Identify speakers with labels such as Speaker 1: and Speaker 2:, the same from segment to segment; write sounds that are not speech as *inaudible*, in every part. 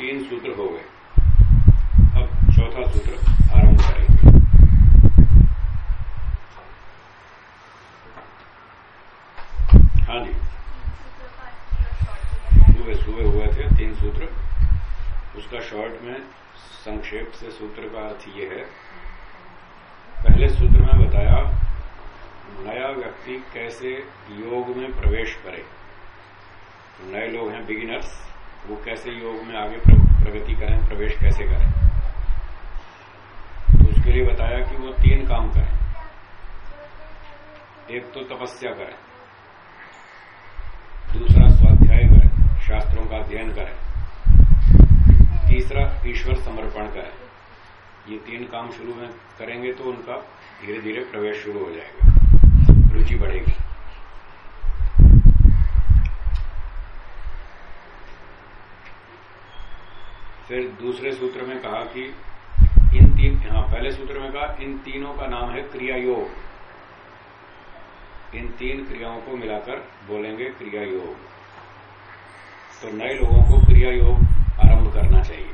Speaker 1: तीन सूत्र हो गए अब चौथा सूत्र आरंभ करेंगे हाँ जी सुबह सुबह हुए थे तीन सूत्र उसका शॉर्ट में संक्षेप से सूत्र का अर्थ ये है पहले सूत्र में बताया नया व्यक्ति कैसे योग में प्रवेश करे नए लोग हैं बिगिनर्स वो कैसे योग में आगे प्रगति करें, प्रवेश कैसे करें। तो उसके लिए बताया कि वो तीन काम करें। एक तो तपस्या करें। दूसरा स्वाध्याय करें, शास्त्रों का अध्ययन करें। तीसरा ईश्वर समर्पण करें। ये तीन काम शुरू में करेंगे तो उनका धीरे धीरे प्रवेश शुरू हो जाएगा। रुचि बढ़ेगी। फिर दूसरे सूत्र में कहा कि इन तीन हाँ पहले सूत्र में कहा, इन तीनों का नाम है क्रिया योग इन तीन क्रियाओं को मिलाकर बोलेंगे क्रिया योग तो नए लोगों को क्रिया योग आरंभ करना चाहिए।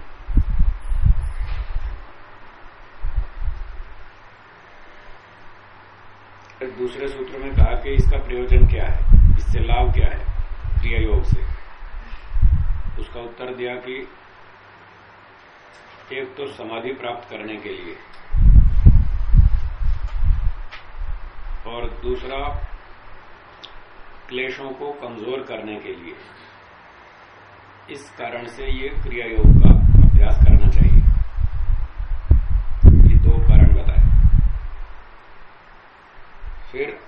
Speaker 1: फिर दूसरे सूत्र में कहा कि इसका प्रयोजन क्या है? इससे लाभ क्या है? क्रिया योग से। उसका उत्तर दिया कि एक तो समाधि प्राप्त करने के लिए। और दूसरा, क्लेशों को कमज़ोर करने के लिए। इस कारण से ये क्रिया योग का अभ्यास करना चाहिए। ये दो कारण बताए। फिर,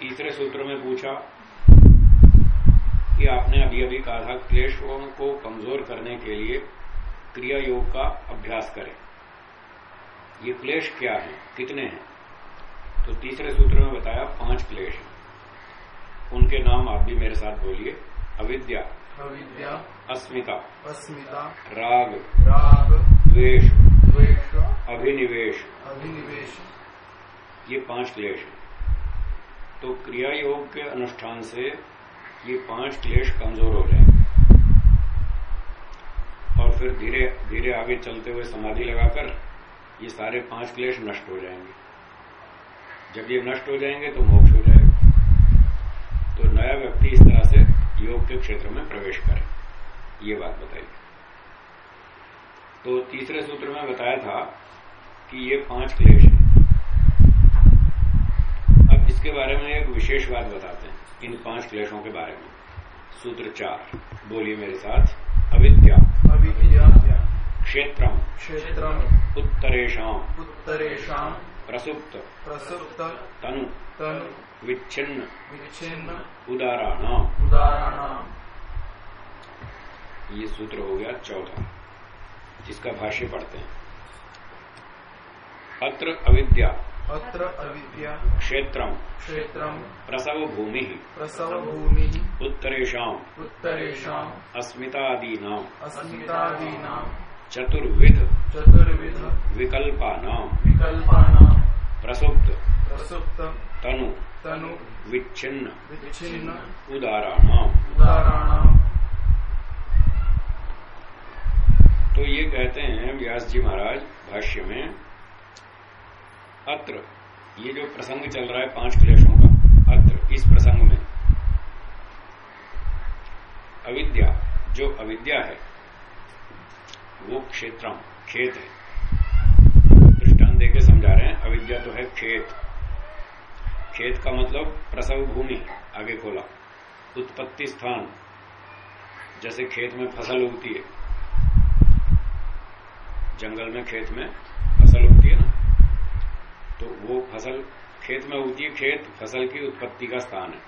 Speaker 1: तीसरे सूत्र में पूछा कि आपने अभी अभी कहा था, क्लेशों को कमज़ोर करने के लिए क्रिया योग का अभ्यास करें। ये क्लेश क्या है? कितने हैं? तो तीसरे सूत्र में बताया पाँच क्लेश उनके नाम आप भी मेरे साथ बोलिए। अविद्या
Speaker 2: अविद्या
Speaker 1: अस्मिता
Speaker 2: अस्मिता
Speaker 1: राग
Speaker 2: राग
Speaker 1: द्वेष
Speaker 2: द्वेष
Speaker 1: अभिनिवेश।
Speaker 2: अभिनिवेश।
Speaker 1: ये पाँच क्लेश हैं। तो क्रिया योग के अनुष्ठान से ये पाँच क्लेश कमज़ोर हो जाए फिर धीरे धीरे आगे चलते हुए समाधि लगाकर ये सारे पाँच क्लेश नष्ट हो जाएँगे। जब ये नष्ट हो जाएँगे तो मोक्ष हो जाएगा। तो नया व्यक्ति इस तरह से योग के क्षेत्र में प्रवेश करे। ये बात बताई। तो तीसरे सूत्र में बताया था कि ये पाँच क्लेश अब इसके बारे में एक विशेष बात बताते हैं, इन पाँच क्लेशों के बारे में। सूत्र चार, बोलिए मेरे साथ। अविद्या। क्षेत्रम।
Speaker 2: क्षेत्रम।
Speaker 1: उत्तरेशम
Speaker 2: उत्तरेषां
Speaker 1: प्रसुप्त।
Speaker 2: प्रसुप्त।
Speaker 1: तनु।
Speaker 2: तनु।
Speaker 1: विच्छिन्न।
Speaker 2: विच्छिन्न।
Speaker 1: उदाराणाम।
Speaker 2: उदाहरणाम
Speaker 1: ये सूत्र हो गया चौथा। जिसका भाष्य पढ़ते हैं। अत्र अविद्या।
Speaker 2: अत्र अविद्या
Speaker 1: क्षेत्रम।
Speaker 2: क्षेत्रम।
Speaker 1: प्रसव भूमि
Speaker 2: प्रसव भूमि
Speaker 1: उत्तरेशम
Speaker 2: उत्तरेषाम्।
Speaker 1: अस्मितादीनाम।
Speaker 2: अस्मितादीनां
Speaker 1: चतुर्विध।
Speaker 2: चतुर्विध।
Speaker 1: विकल्पानाम।
Speaker 2: विकल्पानां
Speaker 1: प्रसुप्त।
Speaker 2: प्रसुप्त।
Speaker 1: तनु।
Speaker 2: तनु।
Speaker 1: विच्छिन्न।
Speaker 2: विच्छिन्न।
Speaker 1: उदाराणाम।
Speaker 2: उदाहरणाम
Speaker 1: तो ये कहते हैं व्यास जी महाराज भाष्य में अत्र, ये जो प्रसंग चल रहा है पाँच क्लेशों का, अत्र, इस प्रसंग में। अविद्या, जो अविद्या है, वो क्षेत्रम, खेत है। दृष्टांत देके समझा रहे हैं, अविद्या तो है खेत। खेत का मतलब प्रसव भूमि, आगे खोला। उत्पत्ति स्थान, जैसे खेत में फ़सल उगती है। जंगल में खेत में फ़सल उगती तो वो फ़सल खेत में होती है, खेत फ़सल की उत्पत्ति का स्थान है।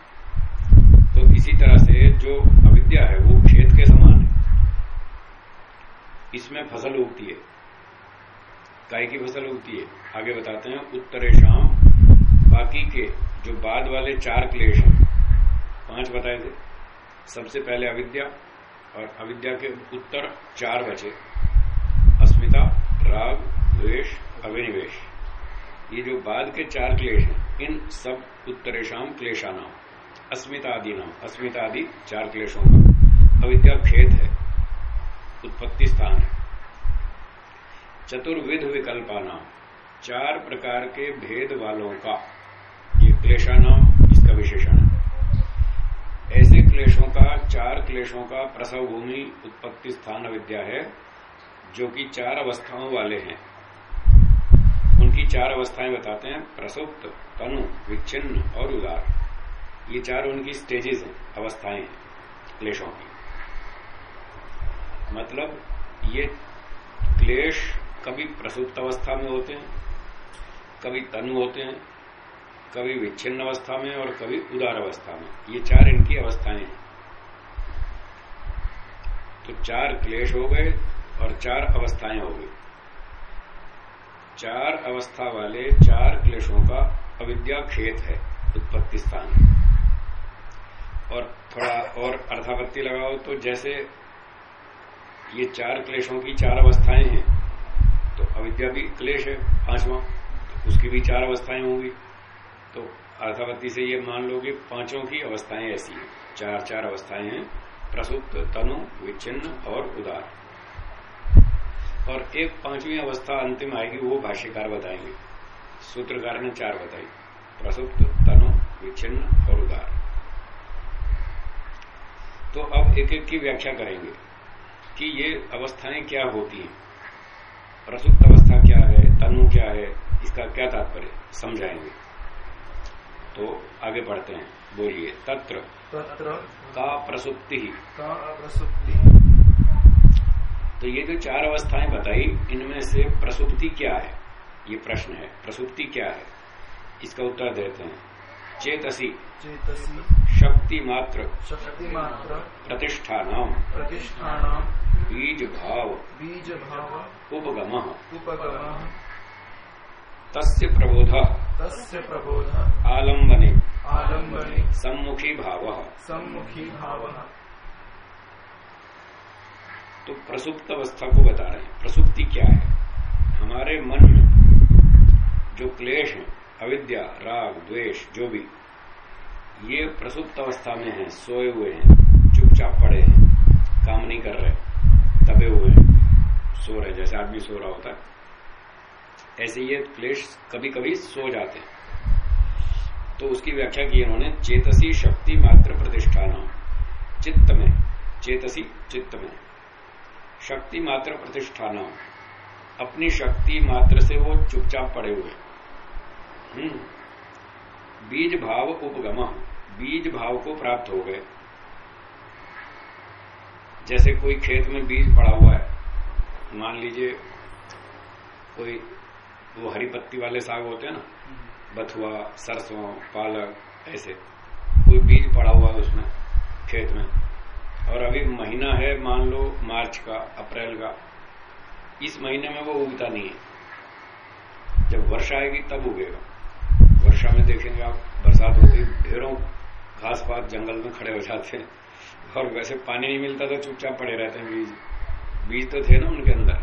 Speaker 1: तो इसी तरह से जो अविद्या है, वो खेत के समान है। इसमें फ़सल उगती है। काय की फ़सल उगती है। आगे बताते हैं उत्तरे शाम बाकी के जो बाद वाले चार क्लेश हैं, पाँच बताए थे। सबसे पहले अविद्या और अविद्या के उत्तर चार बचे। अस्मिता, राग, द्वेष अभिनिवेश ये जो बाद के चार क्लेश हैं, इन सब उत्तरेशम क्लेशा नाम अस्मिता आदि नाम अस्मिता आदि चार क्लेशों का अविद्या खेत है, उत्पत्ति स्थान है। चतुर्विध विकल्पा नाम चार प्रकार के भेद वालों का, ये क्लेशा नाम इसका विशेषण है। ऐसे क्लेशों का, चार क्लेशों का प्रसव भूमि उत्पत्ति स्थान अविद्या है, जो कि चार अवस्थाओं वाले हैं। चार अवस्थाएँ बताते हैं, प्रसुप्त, तनु, विच्छिन्न और उदार। ये चार उनकी स्टेजेस हैं, अवस्थाएँ हैं, क्लेशों की। मतलब ये क्लेश कभी प्रसुप्त अवस्था में होते हैं, कभी तनु होते हैं, कभी विच्छिन्न अवस्था में और कभी उदार अवस्था में। ये चार इनकी अवस्थाएँ हैं। तो चार क्लेश हो गए और चार अवस्थाएँ हो गई। चार अवस्था वाले चार क्लेशों का अविद्या खेत है, उत्पत्ति स्थान और थोड़ा और अर्थापत्ति लगाओ तो जैसे ये चार क्लेशों की चार अवस्थाएँ हैं तो अविद्या भी क्लेश है, पांचवा, उसकी भी चार अवस्थाएँ होंगी। तो अर्थापत्ति से ये मान लो कि पाँचों की अवस्थाएँ ऐसी हैं, चार चार अवस्थाएँ हैं, प्रसुप्त, तनु, विच्छिन्न और उदार। और एक पांचवी अवस्था अंतिम आएगी वो भाष्यकार बताएँगे। सूत्रकार ने चार बताई। प्रसुप्त तनु विच्छिन्न और उदार। तो अब एक एक की व्याख्या करेंगे कि ये अवस्थाएँ क्या होती हैं। प्रसुप्त अवस्था क्या है तनु क्या है इसका क्या तात्पर्य समझाएँगे। तो आगे बढ़ते हैं। बोलिए तत्र
Speaker 2: तत्र
Speaker 1: का प्रसुप्ति।
Speaker 2: का प्रसुप्ति।
Speaker 1: तो ये जो चार अवस्थाएँ बताई इनमें से प्रसुप्ति क्या है? ये प्रश्न है। प्रसुप्ति क्या है? इसका उत्तर देते हैं। चेतसी।
Speaker 2: चेतसी।
Speaker 1: शक्ति मात्र।
Speaker 2: शक्ति मात्र।
Speaker 1: प्रतिष्ठान
Speaker 2: प्रतिष्ठान
Speaker 1: बीज भाव
Speaker 2: बीज भाव
Speaker 1: उपगम।
Speaker 2: उपगम।
Speaker 1: तस्य प्रबोध।
Speaker 2: तस्य प्रबोध।
Speaker 1: आलम्बने।
Speaker 2: आलम्बने।
Speaker 1: सम्मुखी भाव
Speaker 2: सम्मुखी भाव
Speaker 1: तो प्रसुप्त अवस्था को बता रहे हैं। प्रसुप्ति क्या है? हमारे मन में जो क्लेश है, अविद्या, राग, द्वेष, जो भी, ये प्रसुप्त अवस्था में है, सोए हुए हैं, चुपचाप पड़े हैं, काम नहीं कर रहे, दबे हुए हैं, सो रहे जैसे आदमी सो रहा होता ऐसे ये क्लेश कभी कभी सो जाते हैं। तो उसकी व्याख्या की इन्होंने, चेतसी शक्ति मात्र प्रतिष्ठान चित्त में, चेतसी चित्त में। शक्ति मात्र प्रतिष्ठान अपनी शक्ति मात्र से वो चुपचाप पड़े हुए हम्म। बीज भाव उपगम, बीज भाव को प्राप्त हो गए। जैसे कोई खेत में बीज पड़ा हुआ है, मान लीजिए कोई वो हरी पत्ती वाले साग होते हैं ना, बथुआ, सरसों, पालक, ऐसे, कोई बीज पड़ा हुआ है उसमें, खेत में। और अभी महीना है, मान लो, मार्च का, अप्रैल का। इस महीने में वो उगता नहीं है। जब वर्षा आएगी, तब उगेगा। वर्षा में देखेंगे आप, बरसात होती, ढेरों घास पात जंगल में खड़े हो जाते हैं। और वैसे पानी नहीं मिलता तो चुपचाप पड़े रहते हैं बीज। बीज तो थे ना उनके अंदर,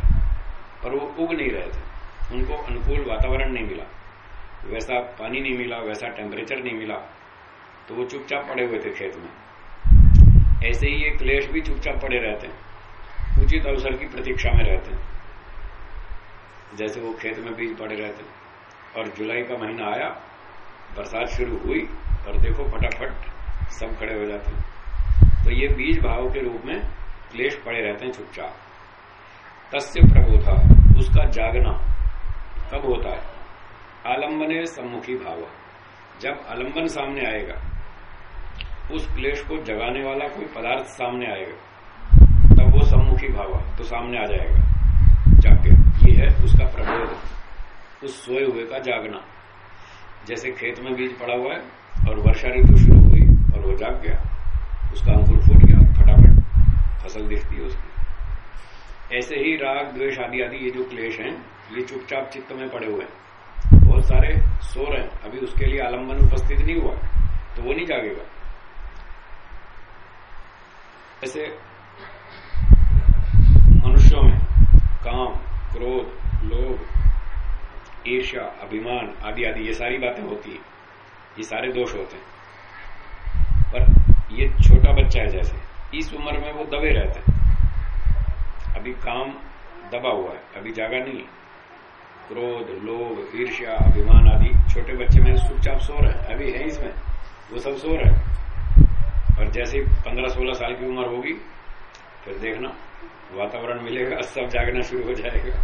Speaker 1: पर वो उग नहीं रहे थे। उनको अनुकूल वातावरण नहीं मिला। वैसा पानी नहीं मिला, वैसा टेम्परेचर नहीं मिला। तो वो चुपचाप पड़े हुए थे खेत में। ऐसे ही ये क्लेश भी चुपचाप पड़े रहते हैं। उचित अवसर की प्रतीक्षा में रहते हैं। जैसे वो खेत में बीज पड़े रहते हैं। और जुलाई का महीना आया, बरसात शुरू हुई, और देखो फटाफट सब खड़े हो जाते हैं। तो ये बीज भाव के रूप में क्लेश पड़े रहते हैं चुपचाप। तस्य प्रबोधा, उसका जागना कब होता है? आलंबने सम्मुखी भाव। जब आलंबन सामने आएगा उस क्लेश को जगाने वाला कोई पदार्थ सामने आएगा। तब वो सम्मुखी भाव तो सामने आ जाएगा। जाके, ये है उसका प्रबोध। उस सोए हुए का जागना। जैसे खेत में बीज पड़ा हुआ है, और वर्षा ऋतु शुरू हुई, और वो जाग गया। उसका अंकुर फूट गया, फटाफट फ़सल दिखती है उसकी। ऐसे ही राग, द्वेष आदि आदि, ये जो क्लेश हैं, ये चुपचाप चित्त में पड़े हुए हैं। बहुत सारे सो रहे हैं। अभी उसके लिए आलंबन उपस्थित नहीं हुआ तो वो नहीं जागेगा। ऐसे मनुष्यों में काम, क्रोध, लोभ, ईर्ष्या, अभिमान आदि आदि, ये सारी बातें होती है। ये सारे दोष होते हैं। पर ये छोटा बच्चा है जैसे, इस उम्र में वो दबे रहते हैं। अभी काम दबा हुआ है, अभी जागा नहीं है। क्रोध, लोभ, ईर्ष्या, अभिमान आदि छोटे बच्चे में चुपचाप सो रहे हैं। अभी है इसमें, वो सब सो रहे हैं। और जैसे पंद्रह सोलह साल की उम्र होगी, फिर देखना, वातावरण मिलेगा, सब जागना शुरू हो जाएगा।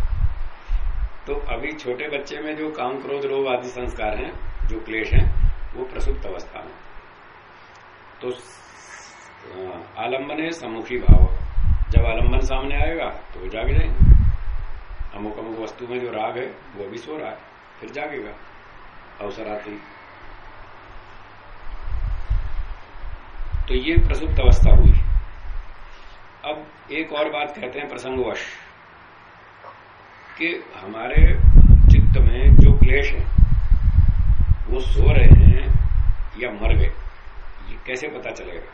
Speaker 1: तो अभी छोटे बच्चे में जो काम क्रोध लोभ आदि संस्कार हैं, जो क्लेश हैं, वो प्रसुप्त अवस्था में। तो आलंबन है सम्मुखी भाव। जब आलंबन सामने आएगा तो जाग जाएँगे। अमुक अमुक वस्तु में जो राग है, वो भी सो रहा है, फिर जागेगा। अवसर आती तो ये प्रसुप्त अवस्था हुई। अब एक और बात कहते हैं प्रसंगवश, कि हमारे चित्त में जो क्लेश है, वो सो रहे हैं या मर गए, ये कैसे पता चलेगा?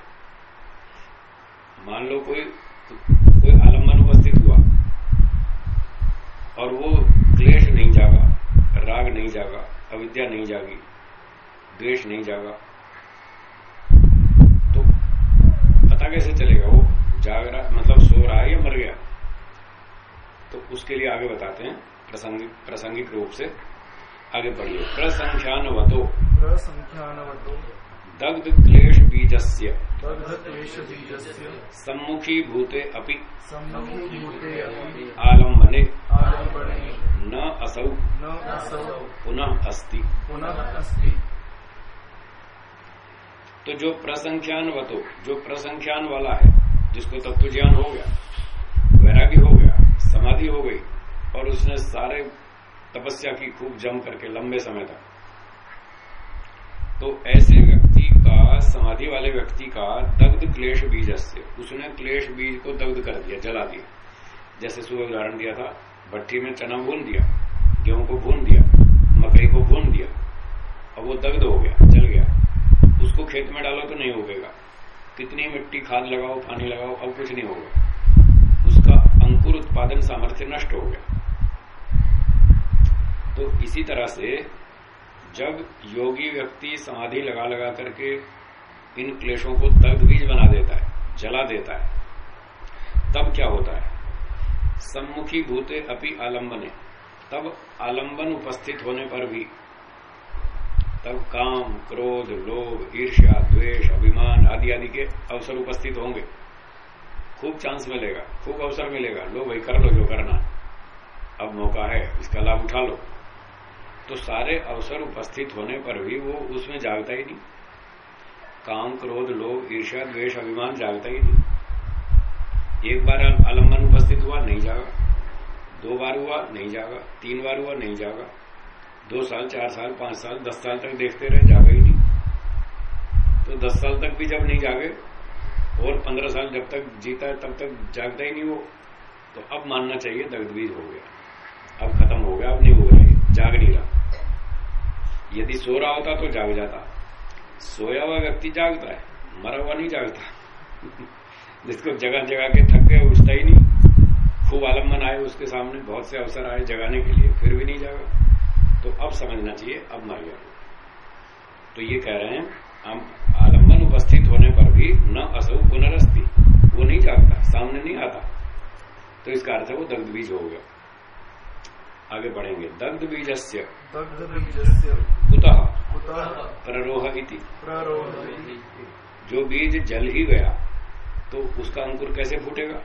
Speaker 1: मान लो कोई कोई आलंबन उपस्थित हुआ, और वो क्लेश नहीं जागा, राग नहीं जागा, अविद्या नहीं जागी, द्वेष नहीं जागा पता कैसे चलेगा वो जाग रहा मतलब सो रहा है या मर गया? तो उसके लिए आगे बताते हैं प्रसंगिक प्रसंगिक रूप से आगे बढ़िए प्रसंख्यान वतो
Speaker 2: प्रसंख्यान वतो
Speaker 1: दग्ध क्लेश बीजस्य।
Speaker 2: क्लेश बीजस्य।
Speaker 1: सम्मुखी भूते अपि।
Speaker 2: सम्मुखी भूते
Speaker 1: आलम्बने।
Speaker 2: आलम्बने।
Speaker 1: न असौ।
Speaker 2: न असौ।
Speaker 1: पुनः अस्ति।
Speaker 2: पुनः अस्ति।
Speaker 1: तो जो प्रसंख्यान वतो, जो प्रसंख्यान वाला है, जिसको तत्व ज्ञान हो गया, वैराग्य हो गया, समाधि हो गई, और उसने सारे तपस्या की खूब जम करके लंबे समय तक। तो ऐसे व्यक्ति का, समाधि वाले व्यक्ति का दग्ध क्लेश बीज से उसने क्लेश बीज को दग्ध कर दिया, जला दिया। जैसे सुबह उदाहरण दिया था भट्टी में चना भून दिया, गेहूँ को भून दिया, मकई को भून दिया और वो दग्ध हो गया, जल गया। उसको खेत में डालो तो नहीं उगेगा। कितनी मिट्टी खाद लगाओ, पानी लगाओ, अब कुछ नहीं होगा। उसका अंकुर उत्पादन सामर्थ्य नष्ट हो गया। तो इसी तरह से जब योगी व्यक्ति समाधि लगा लगा करके इन क्लेशों को दग्ध बीज बना देता है, जला देता है, तब क्या होता है? सम्मुखी भूते अपनी आलंबने। तब आलंबन उपस्थित होने पर भी तब काम, क्रोध, लोभ, ईर्ष्या, द्वेष, अभिमान आदि आदि के अवसर उपस्थित होंगे। खूब चांस मिलेगा, खूब अवसर मिलेगा। लो भाई, कर लो जो करना। अब मौका है, इसका लाभ उठा लो। तो सारे अवसर उपस्थित होने पर भी वो उसमें जागता ही नहीं। काम, क्रोध, लोभ, ईर्ष्या, द्वेष, अभिमान जागता ही नहीं। एक बार आलंबन उपस्थित हुआ, नहीं जागा। दो बार हुआ, नहीं जागा। तीन बार हुआ, नहीं जागा। दो साल, चार साल, पाँच साल, दस साल तक देखते रहे, जागे ही नहीं। तो दस साल तक भी जब नहीं जागे, और पंद्रह साल जब तक जीता है, तब तक जागता ही नहीं वो तो अब मानना चाहिए दगदबीज हो गया। अब खत्म हो गया, अब नहीं हो रहा जाग नहीं रहा। यदि सो रहा होता तो जाग जाता। सोया हुआ व्यक्ति जागता है, मरा हुआ नहीं जागता। *laughs* जिसको जगह जगह के थक गए, उठता ही नहीं। खूब आलंबन आए उसके सामने, बहुत से अवसर आए जगाने के लिए, फिर भी नहीं जागा। तो अब समझना चाहिए अब मर गया तो ये कह रहे हैं हम आलंबन उपस्थित होने पर भी न असौ पुनरस्थि वो नहीं जागता सामने नहीं आता। तो इसका अर्थ है वो दग्ध बीज हो गया। आगे बढ़ेंगे। दग्ध बीज से कुतः? प्ररोह इति। जो बीज जल ही गया तो उसका अंकुर कैसे फूटेगा?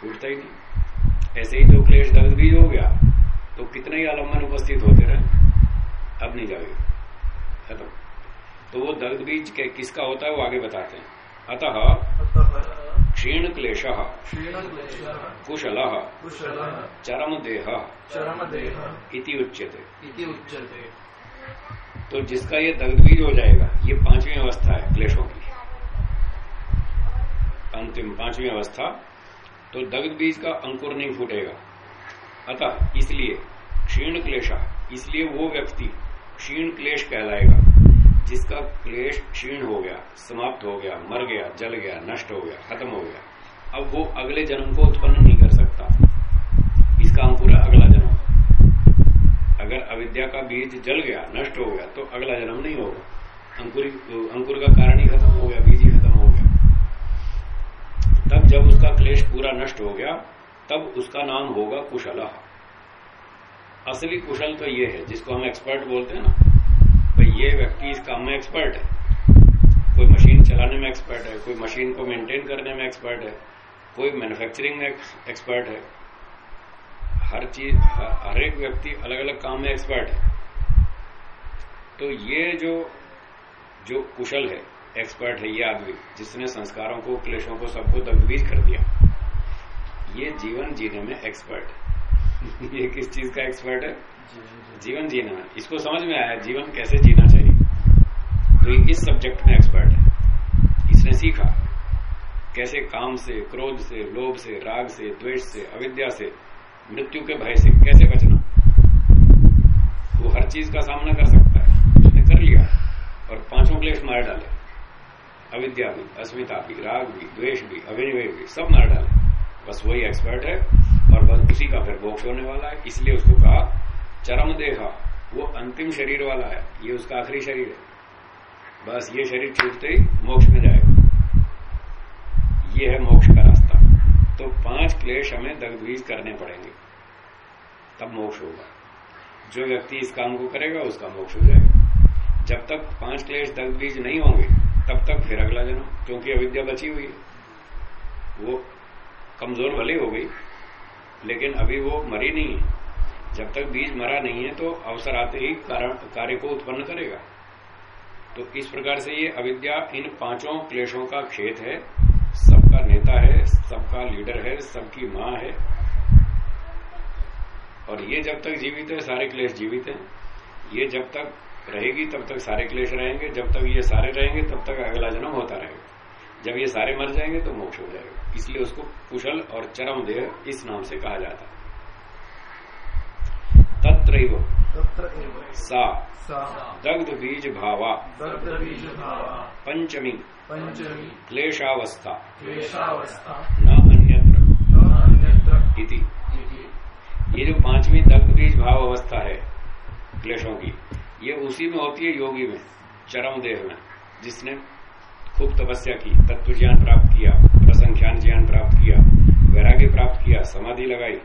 Speaker 1: फूटता ही नहीं। ऐसे ही जो क्लेश दग्ध बीज हो गया। तो कितने ही आलंबन उपस्थित होते रहे, अब नहीं जाएगा। खत्म। तो वो दर्द बीज के, किसका होता है, वो आगे बताते हैं। अतः क्षीण क्लेश, कुशल
Speaker 2: चरम देह
Speaker 1: इति उच्यते। तो जिसका ये दग्धबीज हो जाएगा, ये पांचवी अवस्था है क्लेशों की। अंतिम पांचवी अवस्था तो दग्ध बीज का अंकुर नहीं फूटेगा। अतः इसलिए क्षीण क्लेशा, इसलिए वो व्यक्ति क्षीण क्लेश कहलाएगा, जिसका क्लेश क्षीण हो गया, समाप्त हो गया, मर गया, जल गया, नष्ट हो गया, खत्म हो गया। अब वो अगले जन्म को उत्पन्न नहीं कर सकता। इसका अंकुर अगला जन्म। अगर अविद्या का बीज जल गया, नष्ट हो गया तो अगला जन्म नहीं होगा। अंकुर अंकुर का कारण ही खत्म हो गया, बीज ही खत्म हो गया। तब जब उसका क्लेश पूरा नष्ट हो गया तब उसका नाम होगा कुशला। असली कुशल तो ये है, जिसको हम एक्सपर्ट बोलते हैं ना भाई ये व्यक्ति इस काम में एक्सपर्ट है। कोई मशीन चलाने में एक्सपर्ट है, कोई मशीन को मेंटेन करने में एक्सपर्ट है, कोई मैन्युफैक्चरिंग में एक्सपर्ट है। हर चीज़, हर एक व्यक्ति अलग अलग काम में एक्सपर्ट है। तो ये जो जो कुशल है एक्सपर्ट है ये आदमी, जिसने संस्कारों को, क्लेशों को सबको दग्धबीज कर दिया। ये जीवन जीने में एक्सपर्ट है *laughs* ये किस चीज़ का एक्सपर्ट है? जीवन जीना। में इसको समझ में आया जीवन कैसे जीना चाहिए। तो ये इस सब्जेक्ट में एक्सपर्ट है। इसने सीखा कैसे काम से क्रोध से लोभ से राग से द्वेष से अविद्या से मृत्यु के भय से कैसे बचना। वो हर चीज़ का सामना कर सकता है। उसने कर लिया और पाँचों क्लेश मार डाले। अविद्या भी अस्मिता भी राग भी द्वेष भी अभिनिवेश भी सब मार डाले। बस वही एक्सपर्ट है और बस उसी का फिर मोक्ष होने वाला है। इसलिए उसको कहा, चरम देहा, वो अंतिम शरीर वाला है। ये उसका आखिरी शरीर है। बस ये शरीर छूटते ही मोक्ष में जाएगा। ये है मोक्ष का रास्ता। तो पाँच क्लेश हमें दग्धबीज करने पड़ेंगे। तब मोक्ष होगा। जो व्यक्ति इस काम को करेगा, उसका मोक्ष हो जाएगा। जब तक पाँच क्लेश दग्धबीज नहीं होंगे, तब तक फिर अगला जन्म, क्योंकि अविद्या बची हुई है। वो कमज़ोर भले हो गई, लेकिन अभी वो मरी नहीं है। जब तक बीज मरा नहीं है तो अवसर आते ही कार्य को उत्पन्न करेगा। तो इस प्रकार से ये अविद्या इन पाँचों क्लेशों का खेत है। सबका नेता है, सबका लीडर है, सबकी माँ है। और ये जब तक जीवित है, सारे क्लेश जीवित हैं। ये जब तक रहेगी, तब तक सारे क्लेश रहेंगे। जब तक ये सारे रहेंगे, तब तक अगला जन्म होता रहेगा। जब ये सारे मर जाएँगे तो मोक्ष हो जाएगा। इसलिए उसको कुशल और चरम देह इस नाम से कहा जाता है। तत्र सा। दग्ध बीज भावा। पंचमी।
Speaker 2: पंचमी।
Speaker 1: क्लेशावस्था।
Speaker 2: क्लेशावस्था।
Speaker 1: न अन्यत्र।
Speaker 2: न अन्यत्र।
Speaker 1: इति। ये जो पांचवी दग्ध बीज भाव अवस्था है क्लेशों की ये उसी में होती है योगी में चरम देह में जिसने खूब तपस्या की तत्व ज्ञान प्राप्त किया प्रसंख्यान ज्ञान प्राप्त किया, वैराग्य प्राप्त किया, समाधि लगाई।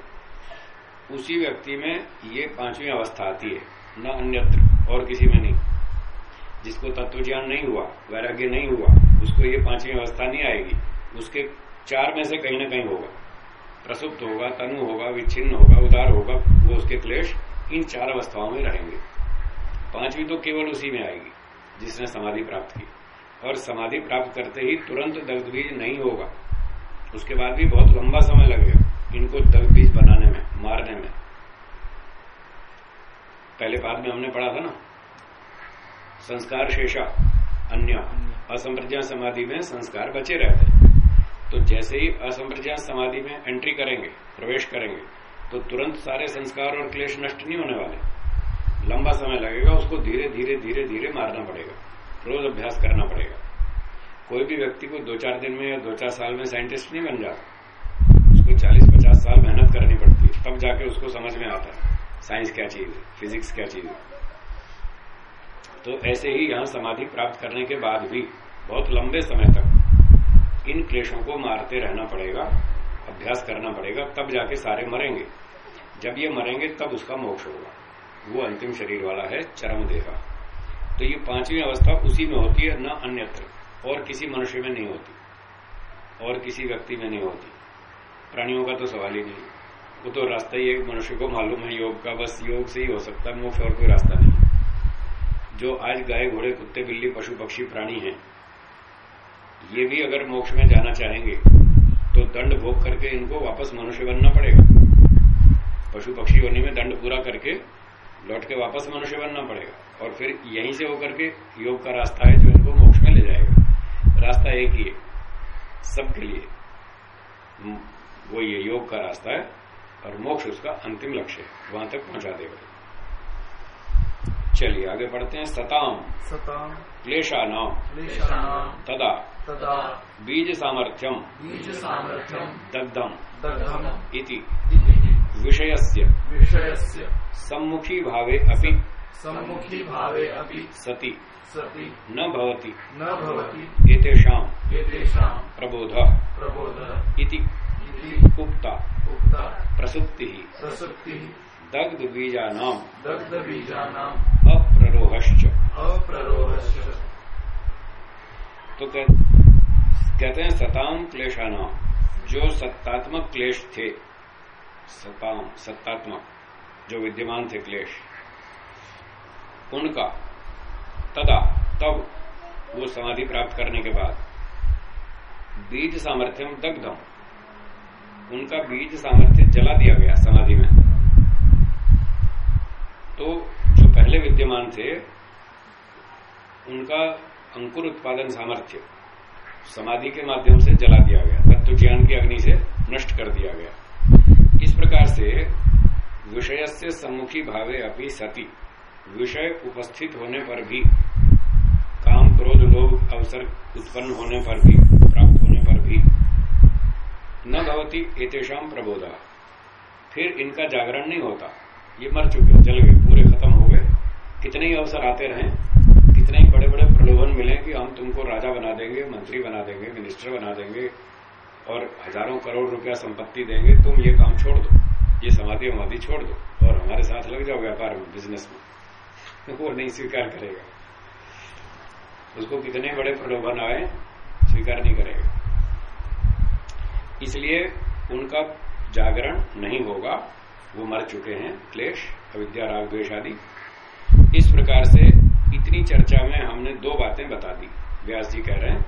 Speaker 1: उसी व्यक्ति में ये पांचवी अवस्था आती है, न अन्यत्र, और किसी में नहीं। जिसको तत्व ज्ञान नहीं हुआ, वैराग्य नहीं हुआ, उसको ये पांचवी अवस्था नहीं आएगी। उसके चार में से कहीं ना कहीं होगा। प्रसुप्त होगा, तनु होगा, विच्छिन्न होगा, उदार होगा, वो उसके क्लेश इन चार अवस्थाओं में रहेंगे। पांचवी तो केवल उसी में आएगी, जिसने समाधि प्राप्त की। और समाधि प्राप्त करते ही तुरंत दग्धबीज नहीं होगा। उसके बाद भी बहुत लंबा समय लगेगा इनको दग्धबीज बनाने में, मारने में। पहले बाद में हमने पढ़ा था ना? संस्कार शेषा, अन्य असंप्रज्ञा समाधि में संस्कार बचे रहते हैं। तो जैसे ही असंप्रज्ञा समाधि में एंट्री करेंगे, प्रवेश करेंगे तो तुरंत सारे संस्कार और क्लेश नष्ट नहीं होने वाले। लंबा समय लगेगा, उसको धीरे धीरे धीरे धीरे मारना पड़ेगा, रोज अभ्यास करना पड़ेगा। कोई भी व्यक्ति को दो चार दिन में या दो चार साल में साइंटिस्ट नहीं बन जाता। उसको चालीस पचास साल मेहनत करनी पड़ती है, तब जाके उसको समझ में आता है, साइंस क्या चीज़ है, फिजिक्स क्या चीज़ है। तो ऐसे ही यहाँ समाधि प्राप्त करने के बाद भी बहुत लंबे समय तक इन क्लेशों को मारते रहना पड़ेगा, अभ्यास करना पड़ेगा, तब जाके सारे मरेंगे। जब ये मरेंगे, तब उसका मोक्ष होगा। वो अंतिम शरीर वाला है चरम देहा। तो ये पांचवी अवस्था उसी में होती है, न अन्यत्र। और किसी मनुष्य में नहीं होती, और किसी व्यक्ति में नहीं होती। प्राणियों का तो सवाल ही नहीं। वो तो रास्ता ही एक मनुष्य को मालूम है, योग का बस योग से ही हो सकता है मोक्ष और कोई रास्ता नहीं। जो आज गाय, घोड़े, कुत्ते, बिल्ली, पशु, पक्षी, प्राणी हैं, ये भी अगर मोक्ष में जाना चाहेंगे तो दंड भोग करके इनको वापस मनुष्य बनना पड़ेगा। पशु, पक्षी होने में दंड पूरा करके लौट के वापस मनुष्य बनना पड़ेगा। और फिर यहीं से होकर के योग का रास्ता है जो इनको मोक्ष में ले जाएगा रास्ता एक ही है। सबके लिए। वो ये योग का रास्ता है और मोक्ष उसका अंतिम लक्ष्य है। वहाँ तक पहुँचा देगा। चलिए आगे बढ़ते हैं। सताम।
Speaker 2: सताम।
Speaker 1: क्लेशा नाम तदा।
Speaker 2: तदा।
Speaker 1: बीज सामर्थ्यम
Speaker 2: बीज सामर्थ्यम
Speaker 1: दग्धम।
Speaker 2: दग्धम।
Speaker 1: इति।
Speaker 2: इति।
Speaker 1: विषयस्य।
Speaker 2: विषयस्य।
Speaker 1: सम्मुखी भावे अपि।
Speaker 2: सम्मुखी भावे अपि।
Speaker 1: सति।
Speaker 2: सति
Speaker 1: न भवति।
Speaker 2: न भवति।
Speaker 1: एतेषाम्
Speaker 2: एतेषां
Speaker 1: प्रबोधः
Speaker 2: प्रबोधः
Speaker 1: इति
Speaker 2: इति
Speaker 1: उक्ता।
Speaker 2: उक्ता।
Speaker 1: प्रसुप्तिः। दग्ध
Speaker 2: दग्धबीजानाम्
Speaker 1: अप्ररोहश्च।
Speaker 2: अप्ररोहश्च।
Speaker 1: तो कहते हैं सताम क्लेशानाम जो सत्तात्मक क्लेश थे सताम सत्तात्मक जो विद्यमान थे क्लेश उनका तदा तब वो समाधि प्राप्त करने के बाद बीज सामर्थ्यम दग्धम। उनका बीज सामर्थ्य जला दिया गया समाधि में। तो जो पहले विद्यमान थे, उनका अंकुर उत्पादन सामर्थ्य समाधि के माध्यम से जला दिया गया। तत्व ज्ञान की अग्नि से नष्ट कर दिया गया। इस प्रकार से विषय से सम्मुखी भावे अपनी सती। विषय उपस्थित होने पर भी, काम क्रोध लोभ अवसर उत्पन्न होने पर भी, प्राप्त होने पर भी, न भवती एतेषाम प्रबोधा। फिर इनका जागरण नहीं होता। ये मर चुके जल गए, पूरे खत्म हो गए। कितने ही अवसर आते रहे, कितने ही बड़े बड़े प्रलोभन मिले कि हम तुमको राजा बना देंगे, मंत्री बना देंगे मिनिस्टर बना देंगे, और हज़ारों करोड़ रुपया संपत्ति देंगे, तुम ये काम छोड़ दो। ये समाधि वमाधि छोड़ दो, और हमारे साथ लग जाओ व्यापार में बिज़नेस में। वो नहीं स्वीकार करेगा। उसको कितने बड़े प्रलोभन आए, स्वीकार नहीं करेगा। इसलिए उनका जागरण नहीं होगा, वो मर चुके हैं, क्लेश, अविद्या, राग द्वेश आदि। इस प्रकार से इतनी चर्चा में हमने दो बातें बता दी, व्यास जी कह रहे हैं।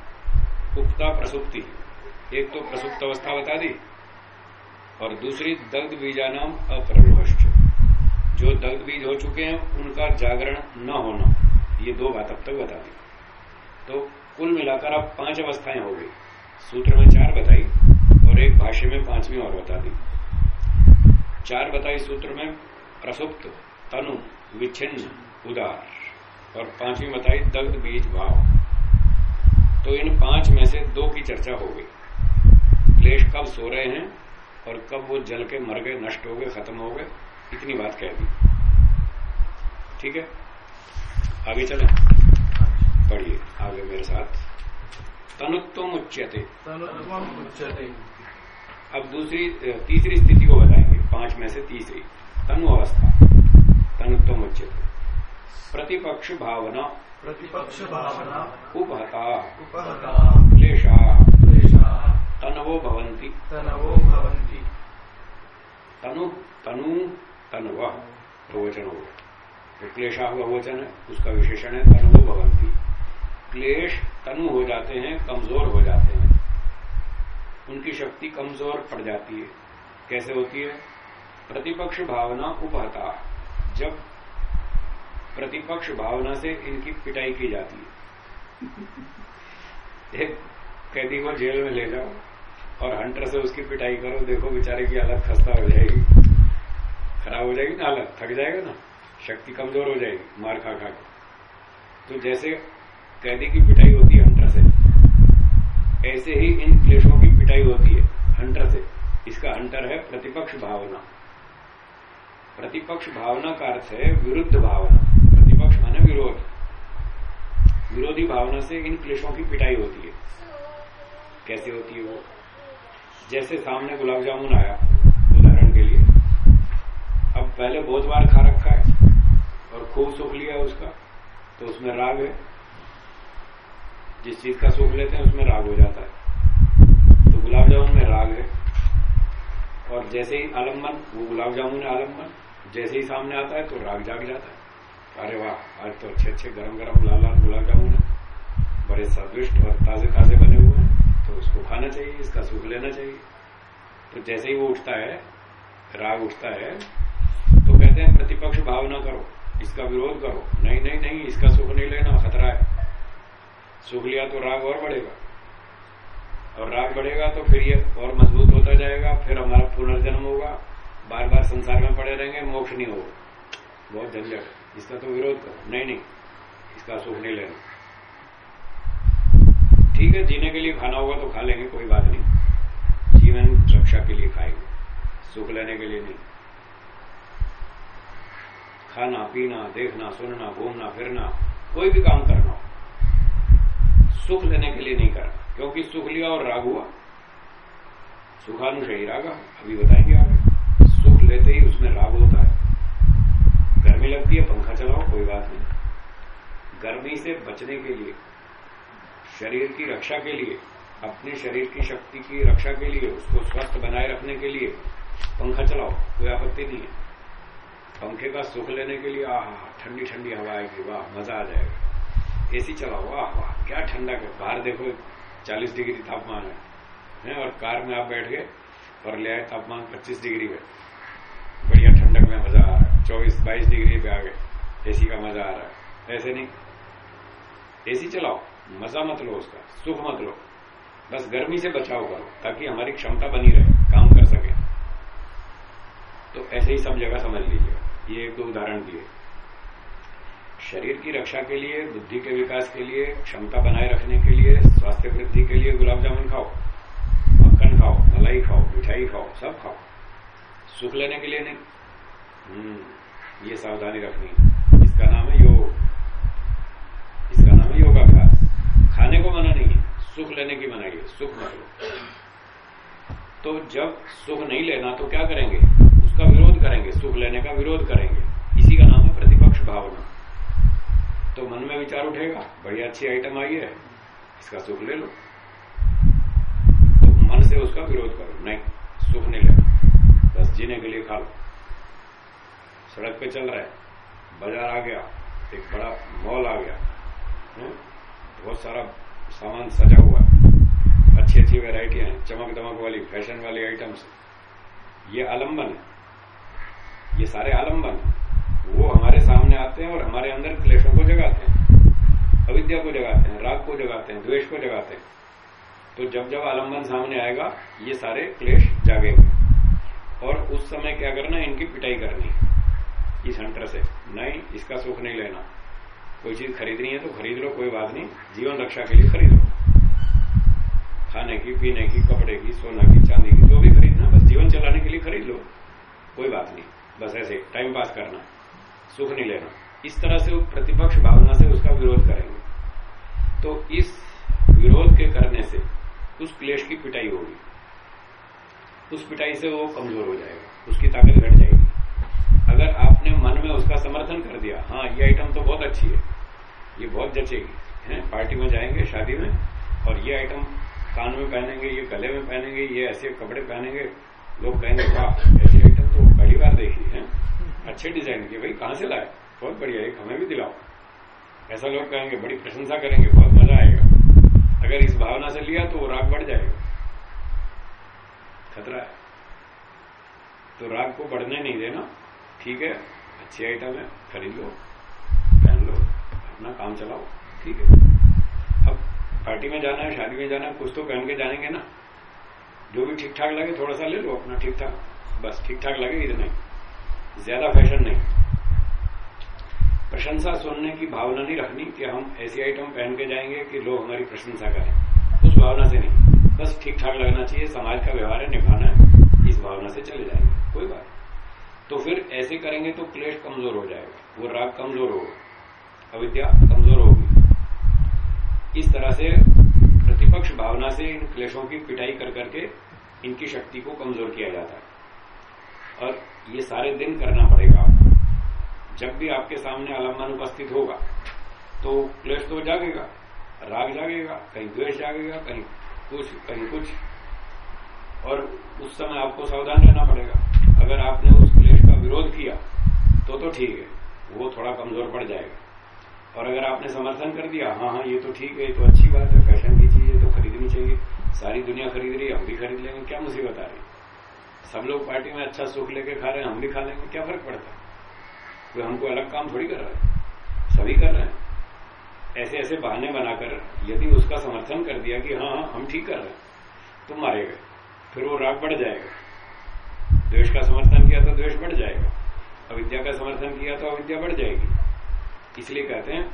Speaker 1: उक्ता प्रसुप्ति। एक तो प्रसुप्त अवस्था बता दी, और दूसरी दग्ध बीजानाम अप्रभुष्ट जो दग्ध बीज हो चुके हैं, उनका जागरण न होना। ये दो बात अब तक बता दी। तो कुल मिलाकर अब पाँच अवस्थाएँ हो गई। सूत्र में चार बताई और एक भाष्य में पांचवी और बता दी। चार बताई सूत्र में प्रसुप्त, तनु, विच्छिन्न, उदार और पांचवी बताई दग्ध, बीज, भाव। तो इन पाँच में से दो की चर्चा हो गई। क्लेश कब सो रहे हैं और कब वो जल के मर गए, नष्ट हो गए, खत्म हो गए? इतनी बात कह दी। ठीक है? आगे चले। पढ़िए। आगे मेरे साथ। तनुत्व उच्यते। अब दूसरी तीसरी स्थिति को बताएँगे। पाँच में से तीसरी। तनु अवस्था। तनुत्व उच्चते प्रतिपक्ष भावना।
Speaker 2: प्रतिपक्ष भावना।
Speaker 1: उपहता।
Speaker 2: उपहता।
Speaker 1: क्लेशा।
Speaker 2: क्लेशा।
Speaker 1: तनवो भवंती
Speaker 2: तनवो भवन्ति।
Speaker 1: तनु तनु तनव बहुवचन हो तो क्लेशा हुआ वचन है उसका विशेषण है तनु भवंती क्लेश तनु हो जाते हैं, कमज़ोर हो जाते हैं। उनकी शक्ति कमज़ोर पड़ जाती है। कैसे होती है? प्रतिपक्ष भावना उपहता। जब प्रतिपक्ष भावना से इनकी पिटाई की जाती है। *laughs* एक कैदी को जेल में ले जाओ और हंटर से उसकी पिटाई करो, देखो बेचारे की हालत खस्ता हो जाएगी। खराब हो जाएगी ना हालत थक जाएगा ना, शक्ति कमज़ोर हो जाएगी, मार खा खा के। तो जैसे कैदी की पिटाई होती है हंटर से, ऐसे ही इन क्लेशों की पिटाई होती है हंटर से। इसका हंटर है प्रतिपक्ष भावना। प्रतिपक्ष भावना का अर्थ है विरुद्ध भावना। प्रतिपक्ष माने विरोध। विरोधी भावना से इन क्लेशों की पिटाई होती है। कैसे होती है वो? जैसे सामने गुलाब जामुन आया उदाहरण के लिए अब पहले बहुत बार खा रखा है और खूब सुख लिया उसका तो उसमें राग है। जिस चीज़ का सुख लेते हैं, उसमें राग हो जाता है। तो गुलाब जामुन में राग है। और जैसे ही आलंबन, वो गुलाब जामुन है आलंबन, जैसे ही सामने आता है तो राग जाग जाता है। अरे वाह, आज तो अच्छे अच्छे गरम गरम लाल लाल गुलाब जामुन है। बड़े स्वादिष्ट और ताजे ताजे बने हुए हैं। तो उसको खाना चाहिए, इसका सुख लेना चाहिए। तो जैसे ही वो उठता है, राग उठता है कहते हैं, प्रतिपक्ष भावना करो, इसका विरोध करो। नहीं नहीं नहीं, इसका सुख नहीं लेना, खतरा है। सुख लिया तो राग और बढ़ेगा। और राग बढ़ेगा तो फिर ये और मज़बूत होता जाएगा, फिर हमारा पुनर्जन्म होगा। बार बार संसार में पड़े रहेंगे, मोक्ष नहीं होगा। बहुत झंझट इसका तो विरोध करो। नहीं नहीं, इसका सुख नहीं लेना। ठीक है, जीने के लिए खाना होगा तो खा लेंगे, कोई बात नहीं। जीवन रक्षा के लिए खाएँगे। सुख लेने के लिए नहीं। खाना, पीना, देखना, सुनना, घूमना, फिरना, कोई भी काम करना हो। सुख लेने के लिए नहीं करना, क्योंकि सुख लिया और राग हुआ। सुखानुषयी रागा, अभी बताएँगे आगे। सुख लेते ही उसमें राग होता है। गर्मी लगती है, पंखा चलाओ, कोई बात नहीं। गर्मी से बचने के लिए, शरीर की रक्षा के लिए, अपने शरीर की शक्ति की रक्षा के लिए, उसको स्वस्थ बनाए रखने के लिए, पंखा चलाओ, कोई आपत्ति नहीं है। पंखे का सुख लेने के लिए आह ठंडी ठंडी हवा आएगी वाह मज़ा आ जाएगा। एसी चलाओ वाह वाह क्या ठंडा है। बाहर देखो 40 डिग्री तापमान है, है और कार में आप बैठ गए और ले आए तापमान 25 डिग्री में। बढ़िया ठंडक में मज़ा आ रहा है। चौबीस बाईस डिग्री पे आ गए। एसी का मज़ा आ रहा है। ऐसे नहीं। एसी चलाओ मज़ा मत लो उसका सुख मत लो। बस गर्मी से बचाव करो ताकि हमारी क्षमता बनी रहे काम कर सके। तो ऐसे ही सब जगह समझ लीजिएगा ये एक दो उदाहरण दिए शरीर की रक्षा के लिए, बुद्धि के विकास के लिए, क्षमता बनाए रखने के लिए, स्वास्थ्य वृद्धि के लिए गुलाब जामुन खाओ, मक्खन खाओ, मलाई खाओ, मिठाई खाओ, सब खाओ। सुख लेने के लिए नहीं। हम्म ये सावधानी रखनी। इसका नाम है योग। इसका नाम है योगाभ्यास। खाने को मना नहीं है, सुख लेने की मनाई है, सुख मतलब तो जब सुख नहीं लेना तो क्या करेंगे? उसका विरोध करेंगे, सुख लेने का विरोध करेंगे। इसी का नाम है प्रतिपक्ष भावना। तो मन में विचार उठेगा बड़ी अच्छी आइटम आई है, इसका सुख ले लो। तो मन से उसका विरोध करो, नहीं, सुख नहीं लेना। बस जीने के लिए खा लो। सड़क पे चल रहा है बाज़ार आ गया, एक बड़ा मॉल आ गया बहुत सारा सामान सजा हुआ है। अच्छी अच्छी वेराइटियाँ हैं चमक दमक वाली फ़ैशन वाली आइटम्स ये आलंबन है। ये सारे आलंबन, वो हमारे सामने आते हैं और हमारे अंदर क्लेशों को जगाते हैं, अविद्या को जगाते हैं, राग को जगाते हैं, द्वेष को जगाते हैं। तो जब जब आलंबन सामने आएगा, ये सारे क्लेश जागेंगे। और उस समय क्या करना इनकी पिटाई करनी है, इस हंटर से। नहीं, इसका सुख नहीं लेना। कोई चीज़ खरीदनी है तो खरीद लो, कोई बात नहीं, जीवन रक्षा के लिए खरीदो। खाने की, पीने की, कपड़े की, सोना की, चांदी की, जो भी खरीदना बस जीवन चलाने के लिए खरीद लो, कोई बात नहीं। बस ऐसे टाइम पास करना, सुख नहीं लेना। इस तरह से वो प्रतिपक्ष भावना से उसका विरोध करेंगे। तो इस विरोध के करने से उस क्लेश की पिटाई होगी। उस पिटाई से वो कमज़ोर हो जाएगा, उसकी ताकत घट जाएगी। अगर आपने मन में उसका समर्थन कर दिया हाँ ये आइटम तो बहुत अच्छी है, ये बहुत जचेगी, है पार्टी में जाएँगे, शादी में, और ये आइटम कान में पहनेंगे, ये गले में पहनेंगे, ये ऐसे कपड़े पहनेंगे, लोग कहेंगे, वाह, ऐसी बार देखी है। अच्छे डिज़ाइन की। भाई, कहाँ से लाए? बहुत बढ़िया, एक हमें भी दिलाओ। ऐसा लोग कहेंगे, बड़ी प्रशंसा करेंगे, बहुत मज़ा आएगा। अगर इस भावना से लिया तो वो राग बढ़ जाएगा। खतरा है। तो राग को बढ़ने नहीं देना। ठीक है, अच्छी आइटम है, खरीद लो पहन लो, अपना काम चलाओ, ठीक है। अब पार्टी में जाना है, शादी में जाना है, कुछ तो पहन के जाएँगे ना। जो भी ठीक ठाक लगे, थोड़ा सा ले लो, अपना ठीक ठाक बस ठीक ठाक लगे इतना ज़्यादा फ़ैशन नहीं। प्रशंसा सुनने की भावना नहीं रखनी कि हम ऐसी आइटम पहन के जाएँगे कि लोग हमारी प्रशंसा करें। उस भावना से नहीं। बस ठीक ठाक लगना चाहिए, समाज का व्यवहार है, निभाना है, इस भावना से चले जाएँगे। कोई बात तो फिर ऐसे करेंगे तो क्लेश कमज़ोर हो जाएगा, वो राग कमज़ोर होगा, अविद्या कमज़ोर होगी। इस तरह से प्रतिपक्ष भावना से इन क्लेशों की पिटाई कर करके इनकी शक्ति को कमज़ोर किया जाता है। और ये सारे दिन करना पड़ेगा आपको। जब भी आपके सामने आलंबन उपस्थित होगा तो क्लेश तो जागेगा, राग जागेगा, कहीं द्वेष जागेगा, कहीं कुछ कहीं कुछ। और उस समय आपको सावधान रहना पड़ेगा। अगर आपने उस क्लेश का विरोध किया तो तो ठीक है, वो थोड़ा कमज़ोर पड़ जाएगा। और अगर आपने समर्थन कर दिया हाँ हाँ ये तो ठीक है, ये तो अच्छी बात है, फ़ैशन की चीज़ है तो खरीदनी चाहिए, सारी दुनिया खरीद रही है, हम भी खरीद लेंगे, क्या मुसीबत आ रही सब लोग पार्टी में अच्छा सुख लेके खा रहे हैं, हम भी खा लेंगे, क्या फ़र्क पड़ता? है कोई हमको अलग काम थोड़ी कर रहा है। सभी कर रहे हैं। ऐसे ऐसे बहाने बनाकर यदि उसका समर्थन कर दिया कि हाँ हाँ हम ठीक कर रहे हैं तो मारे गए फिर वो राग बढ़ जाएगा। द्वेष का समर्थन किया तो द्वेष बढ़ जाएगा। अविद्या का समर्थन किया तो अविद्या बढ़ जाएगी। इसलिए कहते हैं,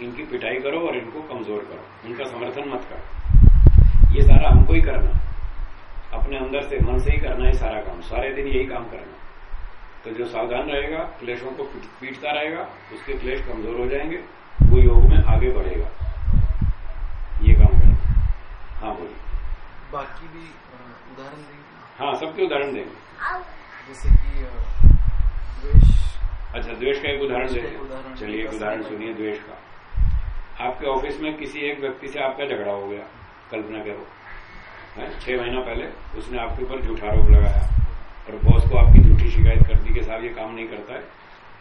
Speaker 1: इनकी पिटाई करो और इनको कमज़ोर करो। इनका समर्थन मत करो। ये सारा हमको ही करना अपने अंदर से मन से ही करना है सारा काम। सारे दिन यही काम करना तो जो सावधान रहेगा क्लेशों को पीटता रहेगा उसके क्लेश कमज़ोर हो जाएँगे वो योग में आगे बढ़ेगा। ये काम करना हाँ बोलिए।
Speaker 3: बाकी भी उदाहरण देंगे?
Speaker 1: हाँ सबके उदाहरण देंगे।
Speaker 3: जैसे कि द्वेष।
Speaker 1: अच्छा द्वेष का एक उदाहरण देंगे। चलिए एक उदाहरण सुनिए द्वेष का। आपके ऑफ़िस में किसी एक व्यक्ति से आपका झगड़ा हो गया कल्पना करो। छह महीना पहले उसने आपके ऊपर झूठा आरोप लगाया और बॉस को आपकी झूठी शिकायत कर दी कि साहब ये काम नहीं करता है,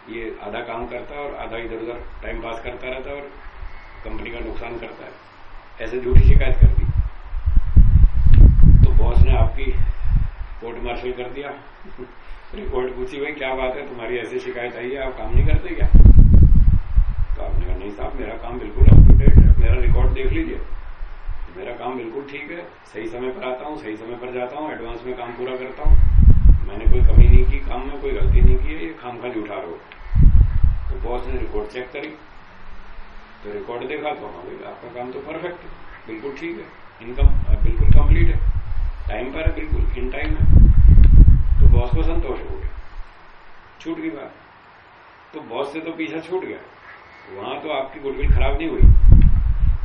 Speaker 1: ये आधा काम करता है और आधा इधर उधर टाइम पास करता रहता है और कंपनी का नुकसान करता है। ऐसे झूठी शिकायत कर दी। तो बॉस ने आपकी कोर्ट मार्शल कर दिया। रिपोर्ट पूछी, भाई, क्या बात है? तुम्हारी ऐसी शिकायत आई है, आप काम नहीं करते क्या? तो आपने कहा, नहीं साहब, मेरा काम बिल्कुल अप टू डेट है, मेरा रिकॉर्ड देख लीजिए। मेरा काम बिल्कुल ठीक है, सही समय पर आता हूँ, सही समय पर जाता हूँ एडवांस में काम पूरा करता हूँ। मैंने कोई कमी नहीं की, काम में कोई गलती नहीं की है, ये खाम खा उठा रहे। तो बॉस ने रिकॉर्ड चेक करी। तो रिकॉर्ड देखा तो हाँ भाई, आपका काम तो परफेक्ट है, बिल्कुल ठीक है इनकम बिल्कुल कंप्लीट है। टाइम पर है, बिल्कुल इन टाइम है। तो बॉस को संतोष हो गया। छूट गई बात। तो बॉस से तो पीछा छूट गया। वहाँ तो आपकी गुडविल खराब नहीं हुई।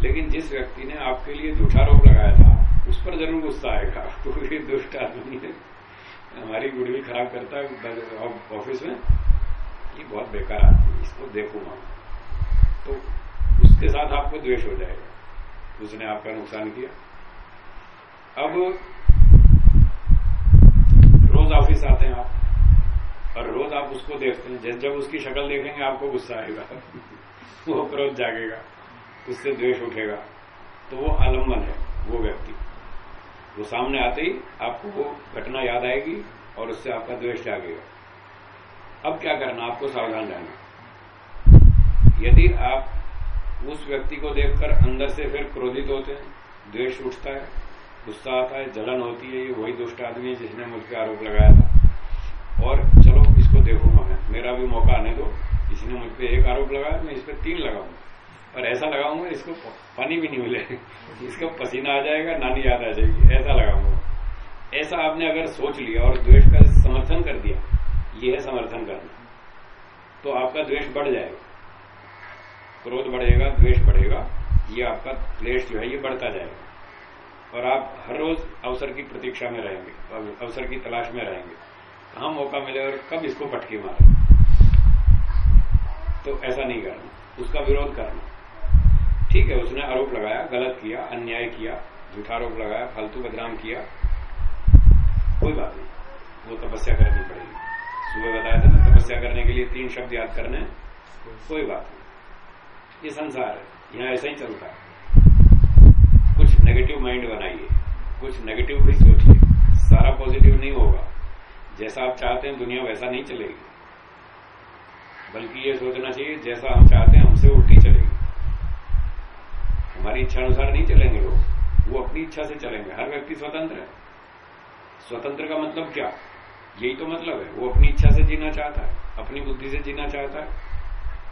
Speaker 1: लेकिन जिस व्यक्ति ने आपके लिए झूठा रोग लगाया था, उस पर ज़रूर गुस्सा आएगा। *laughs* तो ये दुष्ट आदमी है। हमारी गुड़वी खराब करता है ऑफ़िस में ये बहुत बेकार आदमी इसको देखूँगा तो उसके साथ आपको द्वेष हो जाएगा। उसने आपका नुकसान किया। अब रोज ऑफ़िस आते हैं आप, और रोज आप उसको देखते हैं। जब उसकी शक्ल देखेंगे, आपको गुस्सा आएगा। *laughs* वो क्रोध जागेगा। उससे द्वेष उठेगा। तो वो आलंबन है, वो व्यक्ति। वो सामने आते ही आपको वो घटना याद आएगी और उससे आपका द्वेष जागेगा। अब क्या करना? आपको सावधान रहना। यदि आप उस व्यक्ति को देखकर अंदर से फिर क्रोधित होते हैं, द्वेष उठता है, गुस्सा आता है, जलन होती है, ये वही दुष्ट आदमी है जिसने मुझ पर आरोप लगाया था। और चलो, इसको देखूँगा मैं। मेरा भी मौका आने दो। किसी ने मुझ पर एक आरोप लगाया, मैं इस पर तीन लगाऊँगा। और ऐसा लगाऊँगा इसको पानी भी नहीं मिले। इसको पसीना आ जाएगा, नानी याद आ जाएगी। ऐसा लगाऊँगा। ऐसा आपने अगर सोच लिया और द्वेष का समर्थन कर दिया ये है समर्थन करना। तो आपका द्वेष बढ़ जाएगा। क्रोध बढ़ेगा, द्वेष बढ़ेगा, ये आपका क्लेश जो है, ये बढ़ता जाएगा। और आप हर रोज अवसर की प्रतीक्षा में रहेंगे अवसर की तलाश में रहेंगे। कहा मौका मिले और कब इसको पटके मारे? तो ऐसा नहीं करना। उसका विरोध करना। ठीक है, उसने आरोप लगाया, गलत किया, अन्याय किया, झूठा आरोप लगाया, फालतू बदनाम किया। कोई बात नहीं, वो तपस्या करनी पड़ेगी। सुबह बताया था ना, तपस्या करने के लिए तीन शब्द याद करने कोई बात नहीं। ये संसार है, यहाँ ऐसा ही चलता है। कुछ नेगेटिव माइंड बनाइए, कुछ नेगेटिव भी सोचिए। सारा पॉजिटिव नहीं होगा। जैसा आप चाहते हैं दुनिया वैसा नहीं चलेगी। बल्कि ये सोचना चाहिए, जैसा हम चाहते हैं हमारी इच्छा अनुसार नहीं चलेंगे लोग। वो अपनी इच्छा से चलेंगे। हर व्यक्ति स्वतंत्र है। स्वतंत्र का मतलब क्या? यही तो मतलब है। वो अपनी इच्छा से जीना चाहता है, अपनी बुद्धि से जीना चाहता है।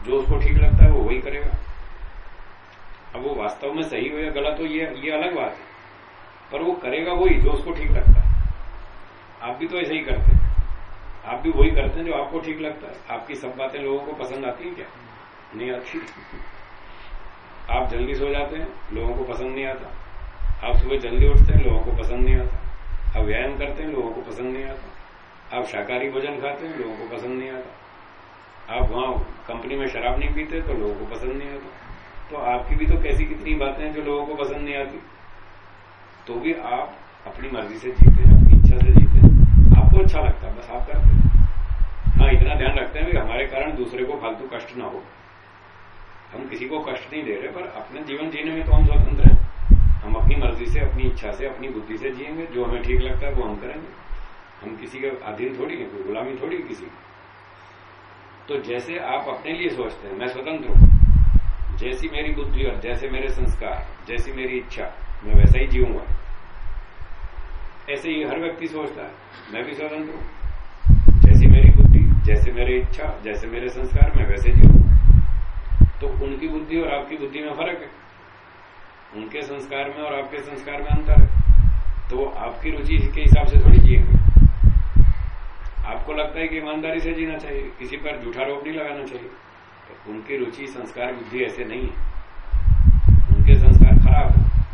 Speaker 1: जो उसको ठीक लगता है, वो वही करेगा। अब वो वास्तव में सही हो या गलत हो, ये ये अलग बात है। पर वो करेगा वही जो उसको ठीक लगता है। आप भी तो ऐसे ही करते हैं। आप भी वही करते हैं जो आपको ठीक लगता है। आपकी सब बातें लोगों को पसंद आती है क्या? नहीं आती। आप जल्दी सो जाते हैं, लोगों को पसंद नहीं आता। आप सुबह जल्दी उठते हैं, लोगों को पसंद नहीं आता। आप व्यायाम करते हैं, लोगों को पसंद नहीं आता। आप शाकाहारी भोजन खाते हैं, लोगों को पसंद नहीं आता। आप वहाँ कंपनी में शराब नहीं पीते तो लोगों को पसंद नहीं आता। तो आपकी भी तो कैसी कितनी बातें हैं जो लोगों को पसंद नहीं आती। तो भी आप अपनी मर्ज़ी से जीते हैं, अपनी इच्छा से जीते हैं। आपको अच्छा लगता है, बस आप करते हैं। हाँ इतना ध्यान रखते हैं कि हमारे कारण दूसरे को फालतू कष्ट ना हो। हम किसी को कष्ट नहीं दे रहे, पर अपने जीवन जीने में तो हम स्वतंत्र हैं। हम अपनी मर्ज़ी से, अपनी इच्छा से, अपनी बुद्धि से जिएँगे। जो हमें ठीक लगता है वो हम करेंगे। हम किसी के अधीन थोड़ी है, कोई गुलामी थोड़ी किसी तो जैसे आप अपने लिए सोचते हैं, मैं स्वतंत्र हूँ। जैसी मेरी बुद्धि और जैसे मेरे संस्कार, जैसी मेरी इच्छा, मैं वैसा ही जीऊँगा। ऐसे ही हर व्यक्ति सोचता है, मैं भी स्वतंत्र हूँ। जैसी मेरी बुद्धि, जैसे मेरी इच्छा, जैसे मेरे संस्कार, मैं वैसे जीऊँगा। तो उनकी बुद्धि और आपकी बुद्धि में फ़र्क है। उनके संस्कार में और आपके संस्कार में अंतर है। तो आपकी रुचि के हिसाब से थोड़ी जिएँगे आपको लगता है कि ईमानदारी से जीना चाहिए, किसी पर झूठा रोप नहीं लगाना चाहिए। तो उनकी रुचि, संस्कार, बुद्धि ऐसे नहीं है। उनके संस्कार खराब है।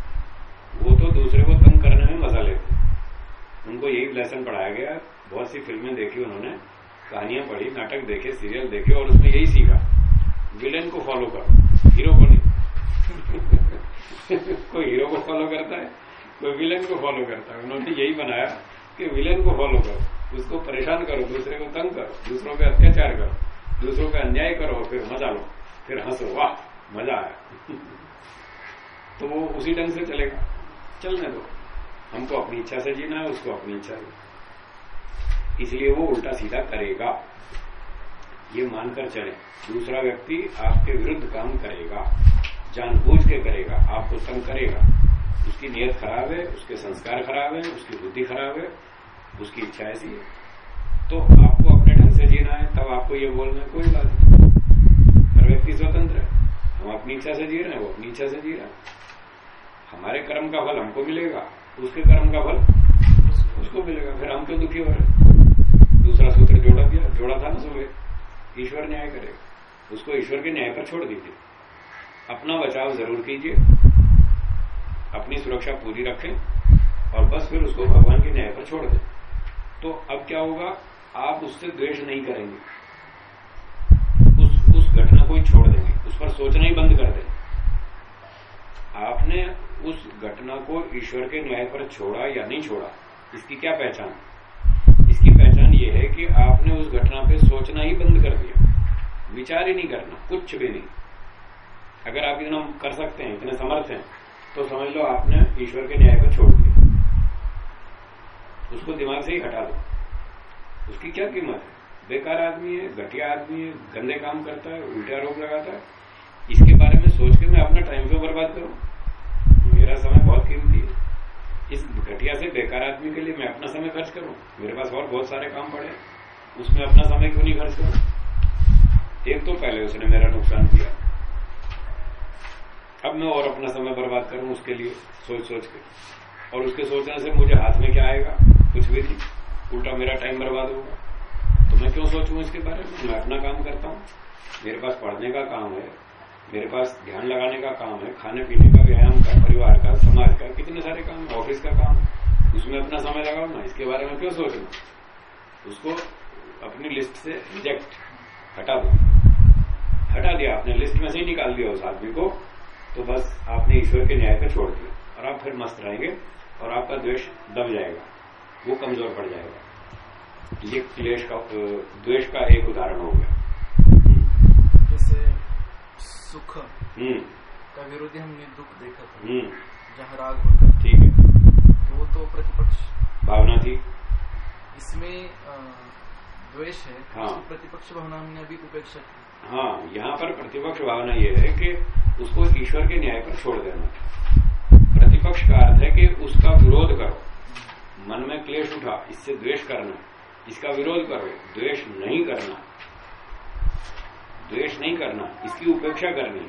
Speaker 1: वो तो दूसरे को तंग करने में मज़ा लेते उनको यही लेसन पढ़ाया गया बहुत सी फ़िल्में देखी उन्होंने, कहानियाँ पढ़ी, नाटक देखे सीरियल देखे और उसमें यही सीखा। विलेन को फॉलो करो। हीरो को नहीं। *laughs* कोई हीरो को फॉलो करता है, कोई विलेन को फॉलो करता है। उन्होंने यही बनाया कि विलेन को फॉलो करो। उसको परेशान करो, दूसरे को तंग करो, दूसरों पे अत्याचार करो, दूसरों पे अन्याय करो, फिर मज़ा लो, फिर हंसो, वाह, मज़ा आया। *laughs* तो वो उसी ढंग से चलेगा। चलने दो। हमको अपनी इच्छा से जीना है, उसको अपनी इच्छा से। इसलिए वो उल्टा सीधा करेगा। ये मानकर चले, दूसरा व्यक्ति आपके विरुद्ध काम करेगा, जानबूझ के करेगा, आपको तंग करेगा। उसकी नीयत खराब है, उसके संस्कार खराब है, उसकी बुद्धि खराब है, उसकी इच्छा ऐसी है। तो आपको अपने ढंग से जीना है, तब आपको ये बोलना है कोई बात नहीं। हर व्यक्ति स्वतंत्र है। हम अपनी इच्छा से जी रहे हैं, वो अपनी इच्छा से जी रहे हैं। हमारे कर्म का फल हमको मिलेगा, उसके कर्म का फल उसको मिलेगा, फिर हम क्यों दुखी हो रहे दूसरा सूत्र जोड़ा दिया, जोड़ा था ना सुबह। ईश्वर न्याय करेगा उसको ईश्वर के न्याय पर छोड़ दीजिए। अपना बचाव ज़रूर कीजिए, अपनी सुरक्षा पूरी रखें, और बस फिर उसको भगवान के न्याय पर छोड़ दें। तो अब क्या होगा? आप उससे द्वेष नहीं करेंगे। उस उस घटना को ही छोड़ देंगे। उस पर सोचना ही बंद कर देंगे आपने उस घटना को ईश्वर के न्याय पर छोड़ा या नहीं छोड़ा, इसकी क्या पहचान पहचान? ये है कि आपने उस घटना पे सोचना ही बंद कर दिया। विचार ही नहीं करना, कुछ भी नहीं। अगर आप इतना कर सकते हैं, इतने समर्थ हैं तो समझ लो आपने ईश्वर के न्याय को छोड़ दिया। उसको दिमाग से ही हटा दो। उसकी क्या कीमत है? बेकार आदमी है, घटिया आदमी है, गंदे काम करता है, उल्टा रोग लगाता है। इसके बारे में सोच के मैं अपना टाइम क्यों बर्बाद करूँ। मेरा समय बहुत कीमती इस घटिया से बेकार आदमी के लिए मैं अपना समय खर्च करूँ? मेरे पास और बहुत सारे काम पड़े उसमें अपना समय क्यों नहीं खर्च करूँ? एक तो पहले उसने मेरा नुकसान किया। अब मैं और अपना समय बर्बाद करूँ उसके लिए सोच सोच के। और उसके सोचने से मुझे हाथ में क्या आएगा? कुछ भी नहीं। उल्टा मेरा टाइम बर्बाद होगा। तो मैं क्यों सोचूं इसके बारे में? मैं अपना काम करता हूँ। मेरे पास पढ़ने का काम है। मेरे पास ध्यान लगाने का काम है खाने पीने का व्यायाम का परिवार का समाज का कितने सारे काम ऑफ़िस का काम उसमें अपना समय लगाओ ना इसके बारे में क्यों सोचना उसको अपनी लिस्ट से रिजेक्ट हटा दो। हटा दिया आपने लिस्ट में से ही निकाल दिया उस आदमी को तो बस आपने ईश्वर के न्याय पर छोड़ दिया। और आप फिर मस्त रहेंगे और आपका द्वेष दब जाएगा वो कमज़ोर पड़ जाएगा। ये क्लेश का द्वेष का एक उदाहरण हो गया।
Speaker 3: सुख।
Speaker 1: हम्म।
Speaker 3: का विरोधी हमने दुख देखा था।
Speaker 1: हम्म।
Speaker 3: जहाँ राग होता
Speaker 1: ठीक है।
Speaker 3: तो वो तो प्रतिपक्ष।
Speaker 1: भावना थी?
Speaker 3: इसमें द्वेष है।
Speaker 1: हाँ।
Speaker 3: प्रतिपक्ष भावना हमने अभी उपेक्षा की।
Speaker 1: हाँ यहाँ पर प्रतिपक्ष भावना ये है कि उसको ईश्वर के न्याय पर छोड़ देना। प्रतिपक्ष का अर्थ है कि उसका विरोध करो। मन में क्लेश उठा इससे द्वेष करना। इसका विरोध करो द्वेष नहीं करना। नहीं करना, इसकी उपेक्षा करनी,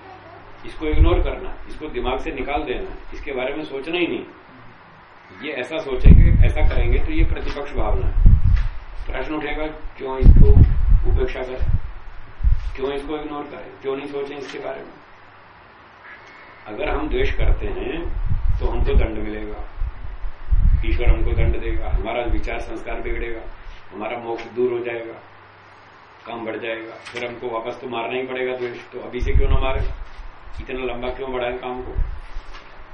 Speaker 1: इसको इग्नोर करना, इसको दिमाग से निकाल देना, इसके बारे में सोचना ही नहीं। ये ऐसा सोचेंगे, ऐसा करेंगे तो ये प्रतिपक्ष भावना प्रश्न उठेगा, क्यों इसको उपेक्षा करें? क्यों इसको इग्नोर करें? क्यों नहीं सोचें इसके बारे में? अगर हम द्वेष करते हैं तो हमको दंड मिलेगा। ईश्वर हमको दंड देगा, हमारा विचार संस्कार बिगड़ेगा, हमारा मोक्ष दूर हो जाएगा। काम बढ़ जाएगा। फिर हमको वापस तो मारना ही पड़ेगा द्वेष। तो अभी से क्यों ना मारे? इतना लंबा क्यों बढ़ाए काम को?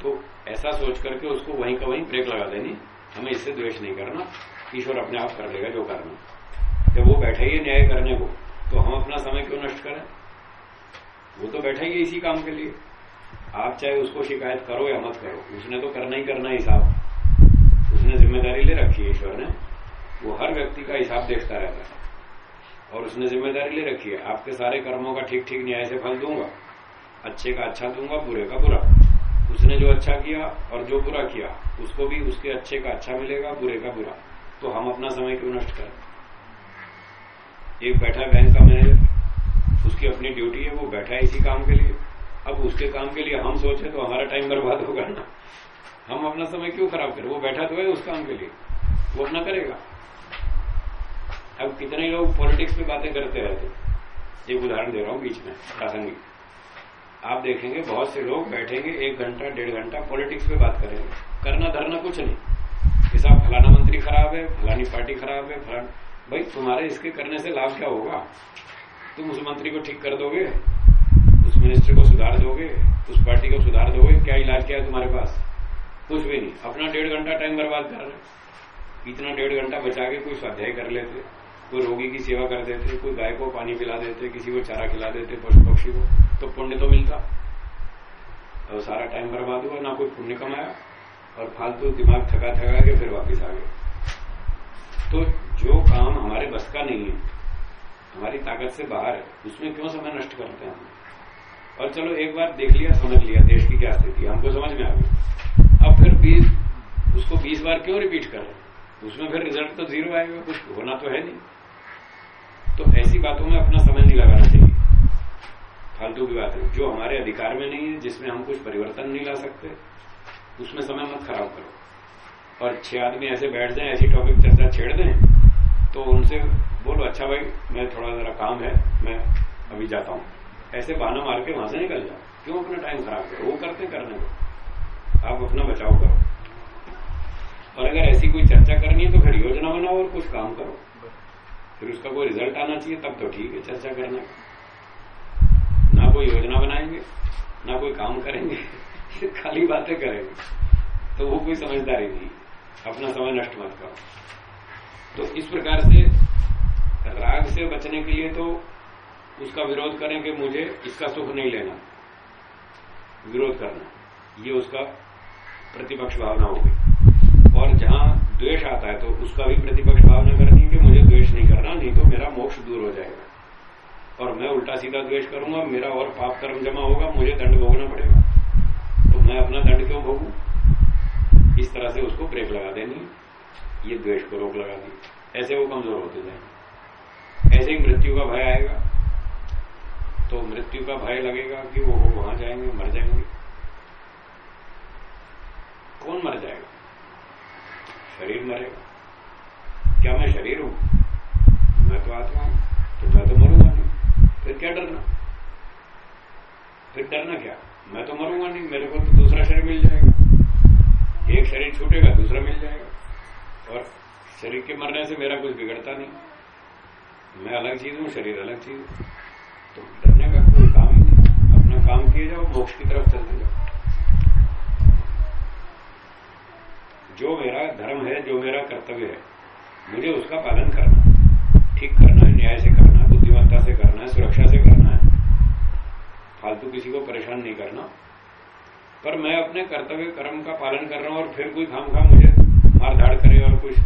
Speaker 1: तो ऐसा सोच करके उसको वहीं का वहीं ब्रेक लगा देनी। हमें इससे द्वेष नहीं करना। ईश्वर अपने आप कर लेगा जो करना। जब वो बैठा ही न्याय करने को तो हम अपना समय क्यों नष्ट करें? वो तो बैठा ही इसी काम के लिए। आप चाहे उसको शिकायत करो या मत करो, उसने तो करना ही करना हिसाब। उसने ज़िम्मेदारी ले रखी है ईश्वर ने। वो हर व्यक्ति का हिसाब देखता रहता है। और उसने ज़िम्मेदारी ले रखी है। आपके सारे कर्मों का ठीक ठीक न्याय से फल दूँगा। अच्छे का अच्छा दूँगा, बुरे का बुरा। उसने जो अच्छा किया और जो बुरा किया, उसको भी उसके अच्छे का अच्छा मिलेगा, बुरे का बुरा। तो हम अपना समय क्यों नष्ट करें? एक बैठा बैंक का मैनेजर, उसकी अपनी ड्यूटी है, वो बैठा है इसी काम के लिए। अब उसके काम के लिए हम सोचे तो हमारा टाइम बर्बाद होगा ना। हम अपना समय क्यों खराब करें? वो बैठा तो है उस काम के लिए। वो अपना करेगा। अब कितने लोग पॉलिटिक्स पे बातें करते रहते एक उदाहरण दे रहा हूँ बीच में, प्रासंगिक। आप देखेंगे बहुत से लोग बैठेंगे, एक घंटा, डेढ़ घंटा पॉलिटिक्स पे बात करेंगे। करना धरना कुछ नहीं। साहब, फलाना मंत्री खराब है, फलानी पार्टी खराब है, फलान। भाई, तुम्हारे इसके करने से लाभ क्या होगा? तुम उस मंत्री को ठीक कर दोगे? उस मिनिस्टर को सुधार दोगे? उस पार्टी को सुधार दोगे? क्या इलाज क्या है तुम्हारे पास? कुछ भी नहीं। अपना डेढ़ घंटा टाइम बर्बाद कर रहे इतना डेढ़ घंटा बचा के कोई स्वाध्याय कर लेते। कोई रोगी की सेवा कर देते कोई गाय को पानी पिला देते किसी को चारा खिला देते पशु पक्षी को तो पुण्य तो मिलता। और सारा टाइम बर्बाद हुआ, ना कोई पुण्य कमाया और फालतू तो दिमाग थका थका के फिर वापिस आ गए। तो जो काम हमारे बस का नहीं है, हमारी ताकत से बाहर है, उसमें क्यों समय नष्ट करते हैं हम? और चलो एक बार देख लिया, समझ लिया, देश की क्या स्थिति हमको समझ में आ गई अब फिर बीस उसको बीस बार क्यों रिपीट कर रहे उसमें फिर रिज़ल्ट तो ज़ीरो आएगा, कुछ होना तो है नहीं। तो ऐसी बातों में अपना समय नहीं लगाना चाहिए। फालतू की बात है। जो हमारे अधिकार में नहीं है, जिसमें हम कुछ परिवर्तन नहीं ला सकते, उसमें समय मत खराब करो। और छह आदमी ऐसे बैठ जाए, ऐसी टॉपिक चर्चा छेड़ दें तो उनसे बोलो अच्छा भाई, मैं थोड़ा जरा काम है, मैं अभी जाता हूँ। ऐसे बहाना मार के वहाँ से निकल जाओ। क्यों अपना टाइम खराब करो? वो करते करने को आप अपना बचाव करो। और अगर ऐसी कोई चर्चा करनी है तो फिर योजना बनाओ और कुछ काम करो। फिर उसका कोई रिज़ल्ट आना चाहिए, तब तो ठीक है, चर्चा करना। ना कोई योजना बनाएँगे, ना कोई काम करेंगे, *laughs* खाली बातें करेंगे। तो वो कोई समझदारी नहीं, अपना समय नष्ट मत करो। तो इस प्रकार से राग से बचने के लिए तो उसका विरोध करें कि मुझे इसका सुख नहीं लेना। विरोध करना, ये उसका प्रतिपक्ष भावना होगी। और जहाँ द्वेष आता है तो उसका भी प्रतिपक्ष भावना करनी मुझे द्वेष नहीं करना, नहीं तो मेरा मोक्ष दूर हो जाएगा। और मैं उल्टा सीधा द्वेष करूँगा, मेरा और पाप कर्म जमा होगा, मुझे दंड भोगना पड़ेगा। तो मैं अपना दंड क्यों भोगू? इस तरह से उसको ब्रेक लगा देनी, ये द्वेष को रोक लगा दी। ऐसे वो कमज़ोर होते जाएँगे। ऐसे ही मृत्यु का भय आएगा। तो मृत्यु का भय लगेगा कि वो वहाँ जाएँगे, मर जाएँगे। कौन मर जाएगा? शरीर मरेगा। क्या मैं शरीर हूँ? मैं तो आत्मा हूँ तो मैं तो मरूँगा नहीं। फिर क्या डरना? फिर डरना क्या? मैं तो मरूँगा नहीं, मेरे को तो दूसरा शरीर मिल जाएगा। एक शरीर छूटेगा, दूसरा मिल जाएगा। और शरीर के मरने से मेरा कुछ बिगड़ता नहीं। मैं अलग चीज़ हूँ, शरीर अलग चीज़ हूँ। तो डरने का कोई काम ही नहीं। अपना काम किए जाओ, मोक्ष की तरफ़ चलते जाओ। जो मेरा धर्म है, जो मेरा कर्तव्य है मुझे उसका पालन करना ठीक करना है, न्याय से करना है, बुद्धिमत्ता से करना है, सुरक्षा से करना है। फालतू किसी को परेशान नहीं करना। पर मैं अपने कर्तव्य कर्म का पालन कर रहा हूँ और फिर कोई खाम खाम मुझे मार धाड़ करे और कुछ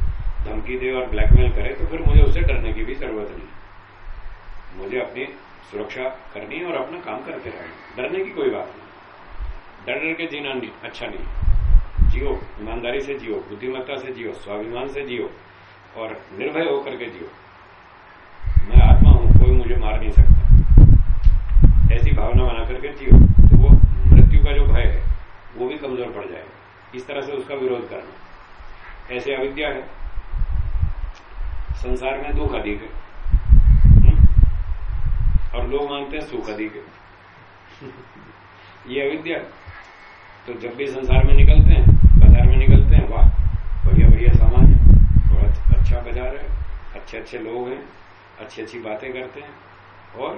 Speaker 1: धमकी दे और ब्लैकमेल करे तो फिर मुझे उससे डरने की भी ज़रूरत नहीं। मुझे अपनी सुरक्षा करनी है और अपना काम करते रहना डरने की कोई बात नहीं। डर डर के जीना नहीं अच्छा नहीं। जियो, ईमानदारी से जियो, बुद्धिमत्ता से जियो, स्वाभिमान से जियो। और निर्भय होकर के जियो। मैं आत्मा हूँ, कोई मुझे मार नहीं सकता। ऐसी भावना बना करके जियो तो वो मृत्यु का जो भय है, वो भी कमज़ोर पड़ जाएगा। इस तरह से उसका विरोध करना। ऐसे अविद्या है। संसार में दुख अधिक है। हम्म? और लोग मानते हैं सुख अधिक है। ये अविद्या तो जब भी संसार में निकलते हैं, बाज़ार में निकलते हैं, वाह बढ़िया बढ़िया सामान है और अच्छा बाज़ार है, अच्छे अच्छे लोग हैं, अच्छी अच्छी बातें करते हैं और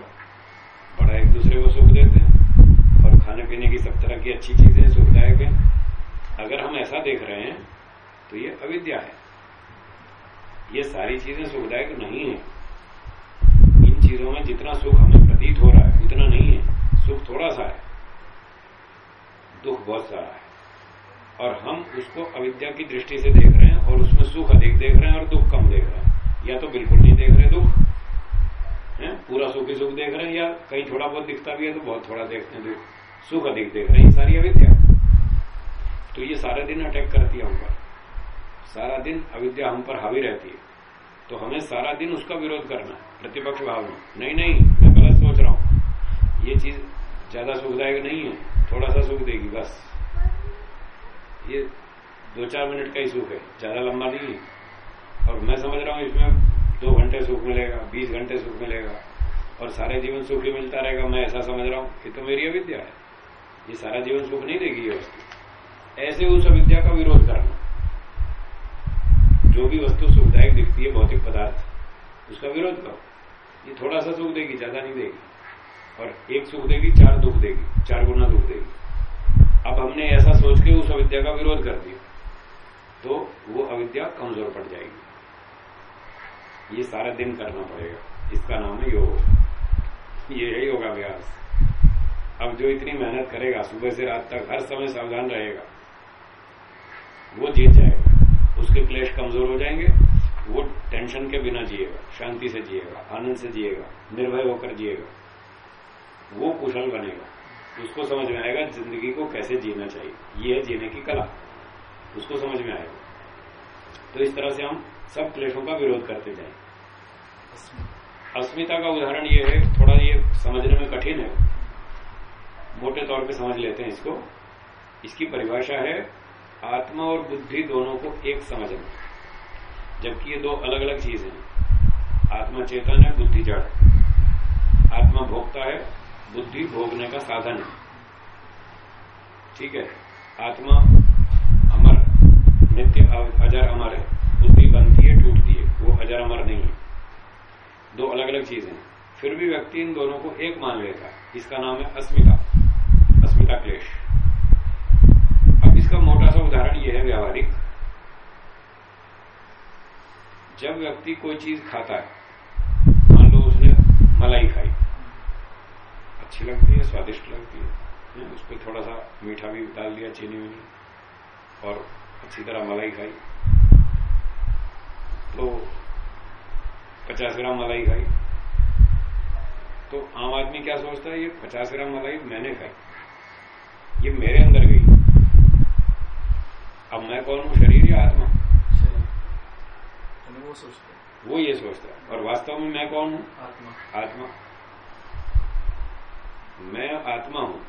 Speaker 1: बड़ा एक दूसरे को सुख देते हैं और खाने पीने की सब तरह की अच्छी चीज़ें सुखदायक है। अगर हम ऐसा देख रहे हैं तो ये अविद्या है। ये सारी चीज़ें सुखदायक नहीं है। इन चीज़ों में जितना सुख हमें प्रतीत हो रहा है, उतना नहीं है। सुख थोड़ा सा है। दुख बहुत सारा है। और हम उसको अविद्या की दृष्टि से देख रहे हैं और उसमें सुख अधिक देख रहे हैं और दुख कम देख रहे हैं। या तो बिल्कुल नहीं देख रहे दुख, है? पूरा सुख ही सुख देख रहे हैं या कहीं थोड़ा बहुत दिखता भी है तो बहुत थोड़ा देखते हैं दुख। सुख अधिक देख रहे हैं सारी अविद्या। तो ये सारा दिन अटैक करती है हम पर। सारा दिन अविद्या हम पर हावी रहती है। तो हमें सारा दिन उसका विरोध करना है, प्रतिपक्ष भावना नहीं नहीं, मैं गलत सोच रहा हूँ। ये चीज़ ज़्यादा सुखदायक नहीं है, थोड़ा सा सुख देगी, बस। ये दो चार मिनट का ही सुख है। ज़्यादा लंबा नहीं है। और मैं समझ रहा हूँ इसमें दो घंटे सुख मिलेगा, बीस घंटे सुख मिलेगा और सारे जीवन सुख ही मिलता रहेगा। मैं ऐसा समझ रहा हूँ। ये तो मेरी अविद्या है। ये सारा जीवन सुख नहीं देगी ये वस्तु। ऐसे उस अविद्या का विरोध करना। जो भी वस्तु सुखदायक दिखती है, भौतिक पदार्थ, उसका विरोध करो। ये थोड़ा सा सुख देगी, ज़्यादा नहीं देगी। और एक सुख देगी, चार दुख देगी, चार गुना दुख देगी। अब हमने ऐसा सोच के उस अविद्या का विरोध कर दिया। तो वो अविद्या कमज़ोर पड़ जाएगी। ये सारा दिन करना पड़ेगा। इसका नाम है योग। *laughs* ये है योगाभ्यास। अब जो इतनी मेहनत करेगा, सुबह से रात तक हर समय सावधान रहेगा, वो जीत जाएगा। उसके क्लेश कमज़ोर हो जाएँगे। वो टेंशन के बिना जिएगा, शांति से जिएगा, आनंद से जिएगा, निर्भय होकर जिएगा। वो कुशल बनेगा। उसको समझ में आएगा ज़िंदगी को कैसे जीना चाहिए। ये है जीने की कला। उसको समझ में आएगा। तो इस तरह से हम सब क्लेशों का विरोध करते जाए। अस्मिता का उदाहरण ये है, थोड़ा ये समझने में कठिन है। मोटे तौर पे समझ लेते हैं इसको। इसकी परिभाषा है, आत्मा और बुद्धि दोनों को एक समझना। जबकि ये दो अलग अलग चीज़ हैं। आत्मा चेतन है, बुद्धि जड़ आत्मा भोगता है बुद्धि भोगने का साधन है। ठीक है? आत्मा अमर, नित्य अजर अमर है। बुद्धि बनती है, टूटती है। वो अजर अमर नहीं है। दो अलग अलग चीज़ें फिर भी व्यक्ति इन दोनों को एक मान लेता है। इसका नाम है अस्मिता। अस्मिता क्लेश। अब इसका मोटा सा उदाहरण यह है व्यावहारिक। जब व्यक्ति कोई चीज़ खाता है, मान लो उसने मलाई खाई। अच्छी लगती है स्वादिष्ट लगती है। उस पर थोड़ा सा मीठा भी डाल दिया चीनी वीनी और अच्छी तरह मलाई खाई। तो पचास ग्राम मलाई खाई। तो आम आदमी क्या सोचता है ये पचास ग्राम मलाई मैंने खाई। ये मेरे अंदर गई। अब मैं कौन हूँ शरीर या आत्मा?
Speaker 3: वो सोचता है।
Speaker 1: वो ये सोचता है। और वास्तव में मैं कौन हूँ?
Speaker 3: आत्मा।
Speaker 1: आत्मा। मैं आत्मा हूँ।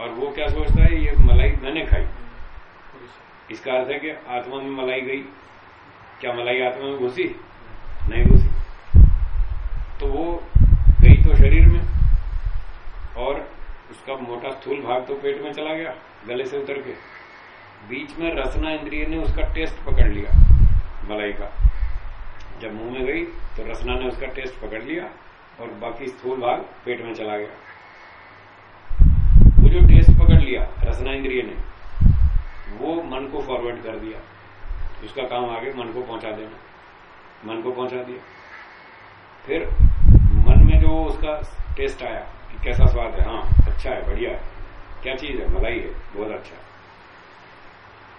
Speaker 1: और वो क्या सोचता है, ये मलाई मैंने खाई। इसका अर्थ है कि आत्मा में मलाई गई। क्या मलाई आत्मा में घुसी? नहीं घुसी। तो वो गई तो शरीर में, और उसका मोटा स्थूल भाग तो पेट में चला गया, गले से उतर के। बीच में रसना इंद्रिय ने उसका टेस्ट पकड़ लिया, मलाई का। जब मुँह में गई तो रसना ने उसका टेस्ट पकड़ लिया, और बाकी स्थूल भाग पेट में चला गया। जो टेस्ट पकड़ लिया रसना इंद्रिय ने, वो मन को फॉरवर्ड कर दिया। उसका काम आगे मन को पहुँचा देना। मन को पहुँचा दिया। फिर मन में जो उसका टेस्ट आया कि कैसा स्वाद है हाँ अच्छा है, बढ़िया है, क्या चीज़ है, मलाई है, बहुत अच्छा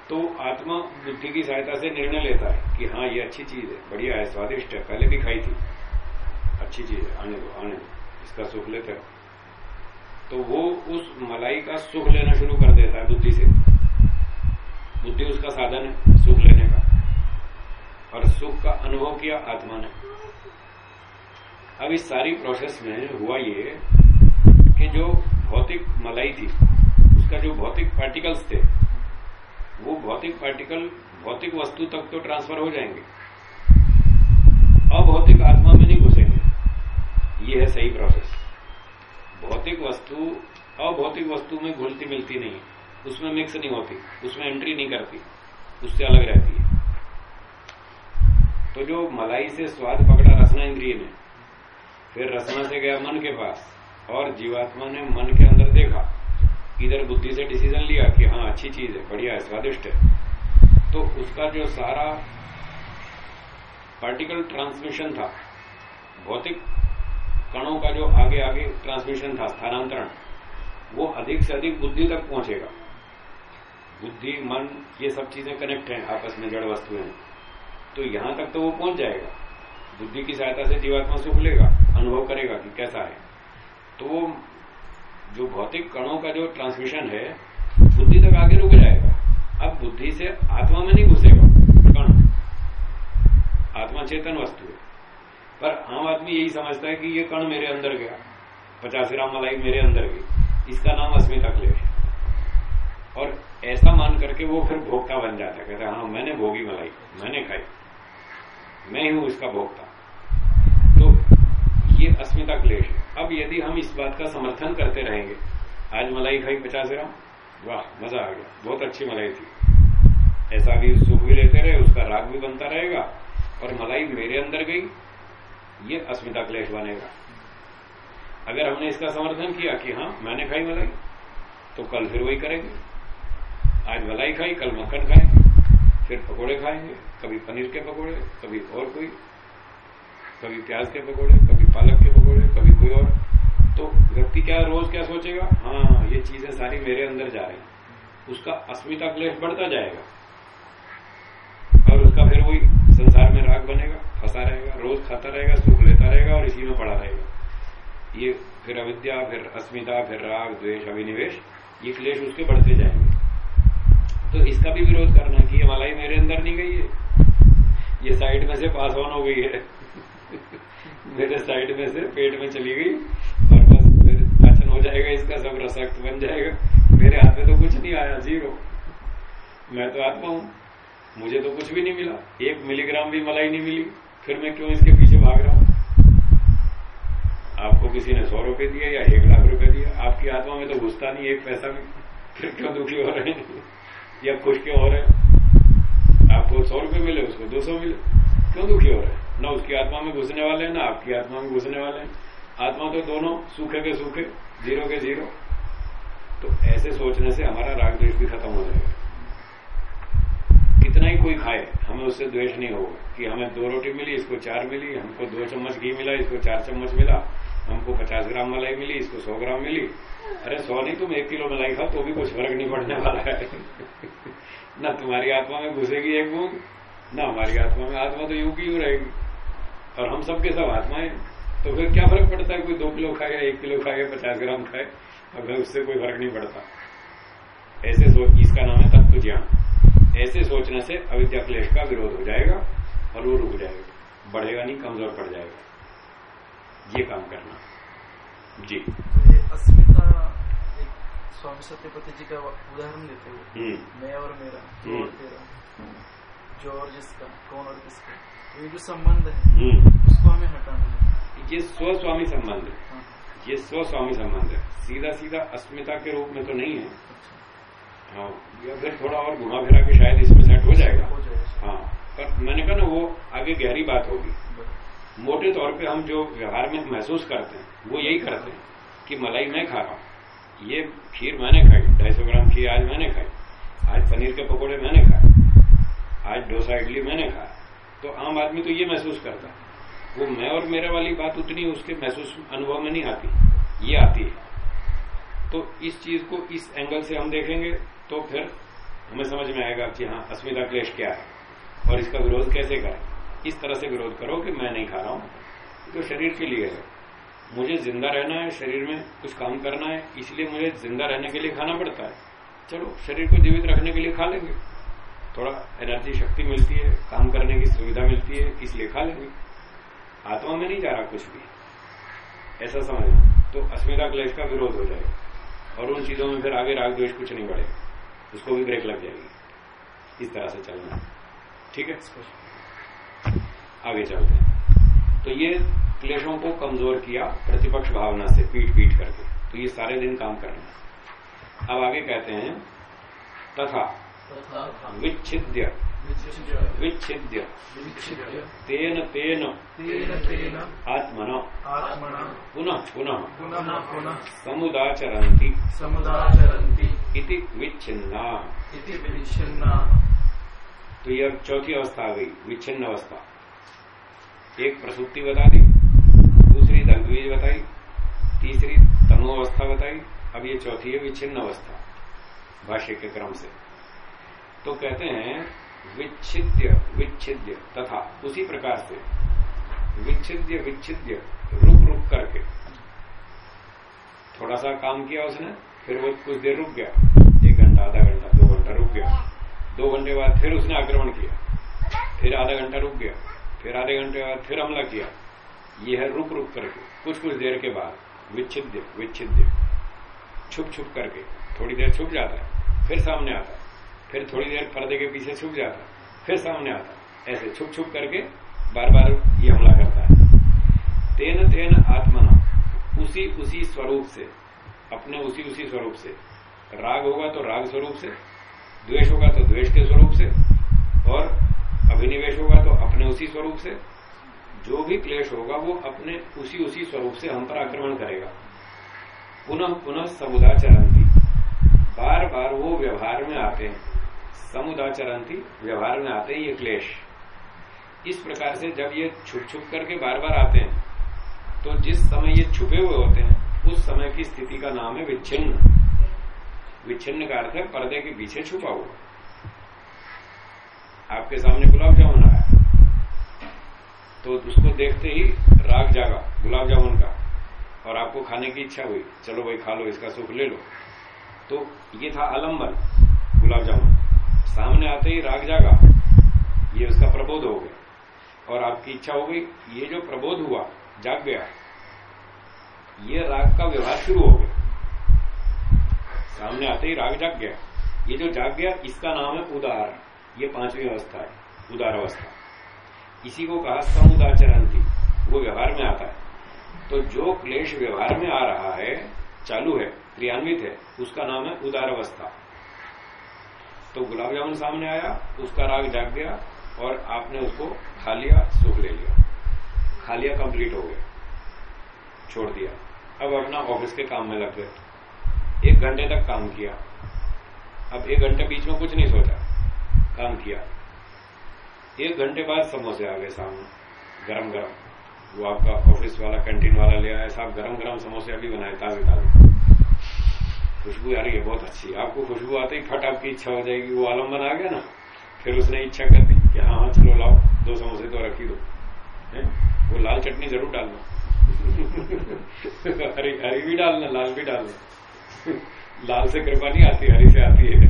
Speaker 1: तो आत्मा बुद्धि की सहायता से निर्णय लेता है कि हाँ ये अच्छी चीज़ है, बढ़िया है, स्वादिष्ट है, पहले भी खाई थी। अच्छी चीज़ है, आने दो आने दो, इसका सुख लेते हो तो वो उस मलाई का सुख लेना शुरू कर देता है बुद्धि से। बुद्धि उसका साधन है, सुख लेने का। और सुख का अनुभव किया, आत्मा ने। अब इस सारी प्रोसेस में हुआ ये कि जो भौतिक मलाई थी, उसका जो भौतिक पार्टिकल्स थे, वो भौतिक पार्टिकल भौतिक वस्तु तक तो ट्रांसफ़र हो जाएँगे। अभौतिक आत्मा में नहीं घुसेंगे। ये है सही प्रोसेस भौतिक वस्तु, अभौतिक वस्तु में घुलती मिलती नहीं उसमें मिक्स नहीं होती, उसमें एंट्री नहीं करती, उससे अलग रहती है। तो जो मलाई से स्वाद पकड़ा रसना इंद्रिय ने, फिर रसना से गया मन के पास, और जीवात्मा ने मन के अंदर देखा, इधर बुद्धि से डिसीज़न लिया कि हाँ अच्छी चीज़ है, बढ़िया है, स्वादिष्ट है। तो उसका जो सारा पार्टिकल ट्रांसमिशन था, भौतिक कणों का जो आगे आगे ट्रांसमिशन था, स्थानांतरण, वो अधिक से अधिक बुद्धि तक पहुंचेगा। बुद्धि, मन, ये सब चीज़ें कनेक्ट हैं आपस में, जड़ वस्तुएँ तो यहाँ तक तो वो पहुँच जाएगा। बुद्धि की सहायता से जीवात्मा सुख लेगा, अनुभव करेगा कि कैसा है। तो जो भौतिक कणों का जो ट्रांसमिशन है, बुद्धि तक आगे रुक जाएगा। अब बुद्धि से आत्मा में नहीं घुसेगा कण। आत्मा चेतन वस्तु है। पर आम आदमी यही समझता है कि ये कण मेरे अंदर गया। पचास ग्राम मलाई मेरे अंदर गई। इसका नाम अस्मिता क्लेश और ऐसा मान करके वो फिर भोक्ता बन जाता है। कहते हाँ मैंने भोगी मलाई, मैंने खाई। मैं ही हूँ इसका भोक्ता। तो ये अस्मिता क्लेश है। अब यदि हम इस बात का समर्थन करते रहेंगे, आज मलाई खाई पचास ग्राम वाह, मज़ा आ गया। बहुत अच्छी मलाई थी। ऐसा भी सुख भी लेते रहे, उसका राग भी बनता रहेगा, और मलाई मेरे अंदर गई। ये अस्मिता क्लेश बनेगा। अगर हमने इसका समर्थन किया कि हाँ मैंने खाई मलाई तो कल फिर वही करेंगे। आज मलाई खाई, कल मक्खन खाएँगे, फिर पकोड़े खाएँगे, कभी पनीर के पकोड़े, कभी और कोई, कभी प्याज के पकोड़े, कभी पालक के पकोड़े, कभी कोई और। तो व्यक्ति क्या रोज क्या सोचेगा? हाँ ये चीज़ें सारी मेरे अंदर जा रही उसका अस्मिता क्लेश बढ़ता जाएगा। और उसका फिर वही संसार में राग बनेगा, फंसा रहेगा, रोज खाता रहेगा, सुख लेता रहेगा और इसी में पड़ा रहेगा। ये फिर अविद्या, फिर अस्मिता, फिर राग, द्वेष अभिनिवेश ये क्लेश उसके बढ़ते जाएँगे। तो इसका भी विरोध करना कि ये मलाई मेरे अंदर नहीं गई है। ये साइड में से पास ऑन हो गई है। *laughs* मेरे साइड में से पेट में चली गई और बस फिर पाचन हो जाएगा, इसका सब रसक्त बन जाएगा। मेरे हाथ में तो कुछ नहीं आया, ज़ीरो। मैं तो आत्मा हूँ। मुझे तो कुछ भी नहीं मिला। एक मिलीग्राम भी मलाई नहीं मिली। फिर मैं क्यों इसके पीछे भाग रहा हूँ? आपको किसी ने सौ रुपए दिया या एक लाख रुपए दिया आपकी आत्मा में तो घुसता नहीं, एक पैसा भी। फिर क्यों दुखी हो रहे हैं? या खुश क्यों हो रहे हैं? आपको सौ रुपए मिले, उसको दो सौ मिले। क्यों दुखी हो रहे हैं? ना उसकी आत्मा में घुसने वाले हैं, ना आपकी आत्मा में घुसने वाले हैं। आत्मा तो दोनों सूखे के सूखे, ज़ीरो के ज़ीरो। तो ऐसे सोचने से हमारा राग द्वेष भी खत्म हो जाएगा। कितना ही कोई खाए। हमें उससे द्वेष नहीं होगा कि हमें दो रोटी मिली, इसको चार मिली, हमको दो चम्मच घी मिला, इसको चार चम्मच मिला, हमको पचास ग्राम मलाई मिली, इसको सौ ग्राम मिली। अरे सौ नहीं, तुम एक किलो मलाई खाओ तो भी कुछ फ़र्क नहीं पड़ने वाला है। *laughs* न तुम्हारी आत्मा में घुसेगी एक बूंद, न हमारी आत्मा में। आत्मा तो यूँ की यूँ रहेगी? और हम सबके सब आत्माएँ तो फिर क्या फ़र्क पड़ता है? कोई दो किलो खाएगा एक किलो खाएगा पचास ग्राम खाए? अब उससे कोई फ़र्क नहीं पड़ता। ऐसे सोच, इसका नाम है तत्व ज्ञान ऐसे सोचने से अविद्या क्लेश का विरोध हो जाएगा और वो रुक जाएगा। बढ़ेगा नहीं कमज़ोर पड़ जाएगा। ये काम करना। जी।
Speaker 3: तो ये अस्मिता एक स्वामी सत्यपति जी का उदाहरण देते हुए
Speaker 1: हम्म।
Speaker 3: मैं और मेरा तू
Speaker 1: हम्म।
Speaker 3: और तेरा जो और जिसका कौन और किसका। तो ये जो संबंध है
Speaker 1: हम्म।
Speaker 3: उसको हमें हटाना है।
Speaker 1: ये स्वस्वामी संबंध है।
Speaker 3: हाँ,
Speaker 1: ये स्वस्वामी संबंध है। सीधा सीधा अस्मिता के रूप में तो नहीं है।
Speaker 3: अच्छा।
Speaker 1: हाँ या फिर थोड़ा और घुमा फिरा के शायद इसमें सेट हो जाएगा।
Speaker 3: हाँ
Speaker 1: पर मैंने कहा ना वो आगे गहरी बात होगी। मोटे तौर पे हम जो व्यवहार में महसूस करते हैं वो यही करते हैं कि मलाई मैं खा रहा हूँ। ये खीर मैंने खाई ढाई सौ ग्राम खीर आज मैंने खाई आज पनीर के पकौड़े मैंने खाए आज डोसा इडली मैंने खाया तो आम आदमी तो ये महसूस करता है। वो मैं और मेरे वाली बात उतनी उसके महसूस अनुभव में नहीं आती ये आती है। तो इस चीज़ को इस एंगल से हम देखेंगे तो फिर हमें समझ में आएगा कि हाँ अस्मिता क्लेश क्या है और इसका विरोध कैसे करें? इस तरह से विरोध करो कि मैं नहीं खा रहा हूँ तो शरीर के लिए है। मुझे ज़िंदा रहना है, शरीर में कुछ काम करना है, इसलिए मुझे ज़िंदा रहने के लिए खाना पड़ता है। चलो, शरीर को जीवित रखने के लिए खा लेंगे। थोड़ा एनर्जी शक्ति मिलती है, काम करने की सुविधा मिलती है, इसलिए खा लेंगे। आत्मा में नहीं जा रहा कुछ भी। ऐसा समझना। तो अस्मिता क्लेश का विरोध हो जाएगा और उन चीज़ों में फिर आगे राग द्वेष कुछ नहीं बढ़ेगा। उसको भी ब्रेक लग जाएगी। इस तरह से चलना। ठीक है? आगे चलते हैं। तो ये क्लेशों को कमज़ोर किया, प्रतिपक्ष भावना से पीट पीट करके। तो ये सारे दिन काम करना अब आगे कहते हैं तथा
Speaker 2: तथा,
Speaker 1: विच्छिद्य।
Speaker 2: विच्छिद्य।
Speaker 1: तेन तेन। आत्मना।
Speaker 2: आत्मना।
Speaker 1: पुनः पुनः।
Speaker 2: पुनः
Speaker 1: समुदाचरन्ति।
Speaker 2: समुदाचरन्ति।
Speaker 1: इति विच्छिन्ना।
Speaker 2: इति विच्छिन्ना।
Speaker 1: तो यह चौथी अवस्था आ गई विच्छिन्न अवस्था। एक प्रसुप्ति बता दी दूसरी दग्धबीज बताई तीसरी तनु अवस्था बताई। अब ये चौथी है विच्छिन्न अवस्था भाष्य के क्रम से। तो कहते हैं विच्छिद्य विच्छिद्य, तथा उसी प्रकार से विच्छिद्य विच्छिद्य, रुक रुक करके। थोड़ा सा काम किया उसने, फिर वो कुछ देर रुक गया। एक घंटा, आधा घंटा, दो घंटा रुक गया। दो घंटे बाद फिर उसने आक्रमण किया। फिर आधा घंटा रुक गया। फिर आधे घंटे बाद फिर हमला किया। ये है रुक रुक करके। कुछ कुछ देर के बाद विच्छिद्य विच्छिद्य। छुप छुप करके। थोड़ी देर छुप जाता है, फिर सामने आता है। फिर थोड़ी देर पर्दे के पीछे छुप जाता, फिर सामने आता। ऐसे छुप छुप करके बार बार ये हमला करता है। तेन तेन आत्मना, उसी उसी स्वरूप से, अपने उसी उसी स्वरूप से। राग होगा तो राग स्वरूप से, द्वेष होगा तो द्वेष के स्वरूप से, और अभिनिवेश होगा तो अपने उसी स्वरूप से। जो भी क्लेश होगा वो अपने उसी उसी स्वरूप से हम पर आक्रमण करेगा। पुनः पुनः समुदाचरंती बार बार वो व्यवहार में आते हैं। समुदाचरंती व्यवहार में आते हैं ये क्लेश। इस प्रकार से जब ये छुप छुप करके बार बार आते हैं तो जिस समय ये छुपे हुए होते हैं, उस समय की स्थिति का नाम है विच्छिन्न। विच्छिन्न का अर्थ है पर्दे के पीछे छुपा हुआ। आपके सामने गुलाब जामुन आया। तो उसको देखते ही राग जागा गुलाब जामुन का, और आपको खाने की इच्छा हुई, चलो भाई खा लो, इसका सुख ले लो। तो ये था आलंबन गुलाब जामुन। सामने आते ही राग जागा। ये उसका प्रबोध हो गया। और आपकी इच्छा हो गई ये जो प्रबोध हुआ, जाग गया। ये राग का व्यवहार शुरू हो गया। सामने आते ही राग जाग गया। ये जो जाग गया, इसका नाम है उदार। ये पांचवी अवस्था है, उदार अवस्था। इसी को कहा समुदाचरण थी वो व्यवहार में आता है। तो जो क्लेश व्यवहार में आ रहा है, चालू है, क्रियान्वित है, उसका नाम है उदार अवस्था। तो गुलाब जामुन सामने आया, उसका राग जाग गया और आपने उसको खा लिया सुख ले लिया। खा लिया कंप्लीट हो गया। छोड़ दिया। अब अपना ऑफ़िस के काम में लग गए। एक घंटे तक काम किया। अब एक घंटे बीच में कुछ नहीं सोचा। काम किया। एक घंटे बाद समोसे आ गए सामने। गरम गरम वो आपका ऑफ़िस वाला, कैंटीन वाला ले आया। साहब गरम गरम समोसे अभी बनाए ताजे ताजे खुशबू आ रही है, बहुत अच्छी। आपको खुशबू आते ही फट आपकी इच्छा हो जाएगी, वो आलंबन आ गया ना, फिर उसने इच्छा कर दी कि हाँ हाँ चलो लाओ, दो समोसे तो रखी दो। है? वो लाल चटनी ज़रूर डालना हरी हरी भी डालना लाल भी डालना लाल से कृपा नहीं आती, हरी से आती है।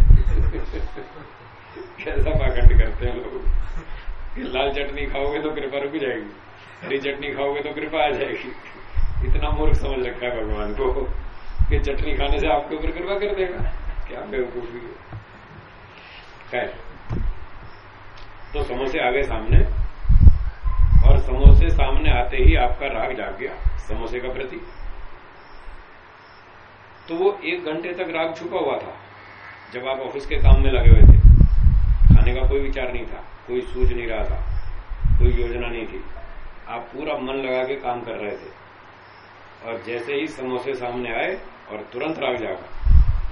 Speaker 1: कैसा पाखंड करते हैं लोग। लाल चटनी खाओगे तो कृपा रुक जाएगी, हरी चटनी खाओगे तो कृपा आ जाएगी। इतना मूर्ख समझ रखा है भगवान को। कि चटनी खाने से आपके ऊपर कृपा कर देगा। क्या बेवकूफ़ी है खैर तो समोसे आ गए सामने, और समोसे सामने आते ही आपका राग जाग गया, समोसे का प्रति तो वो एक घंटे तक राग छुपा हुआ था, जब आप ऑफ़िस के काम में लगे हुए थे। खाने का कोई विचार नहीं था, कोई सूझ नहीं रहा था, कोई योजना नहीं थी। आप पूरा मन लगा के काम कर रहे थे। और जैसे ही समोसे सामने आए और तुरंत राग जागा।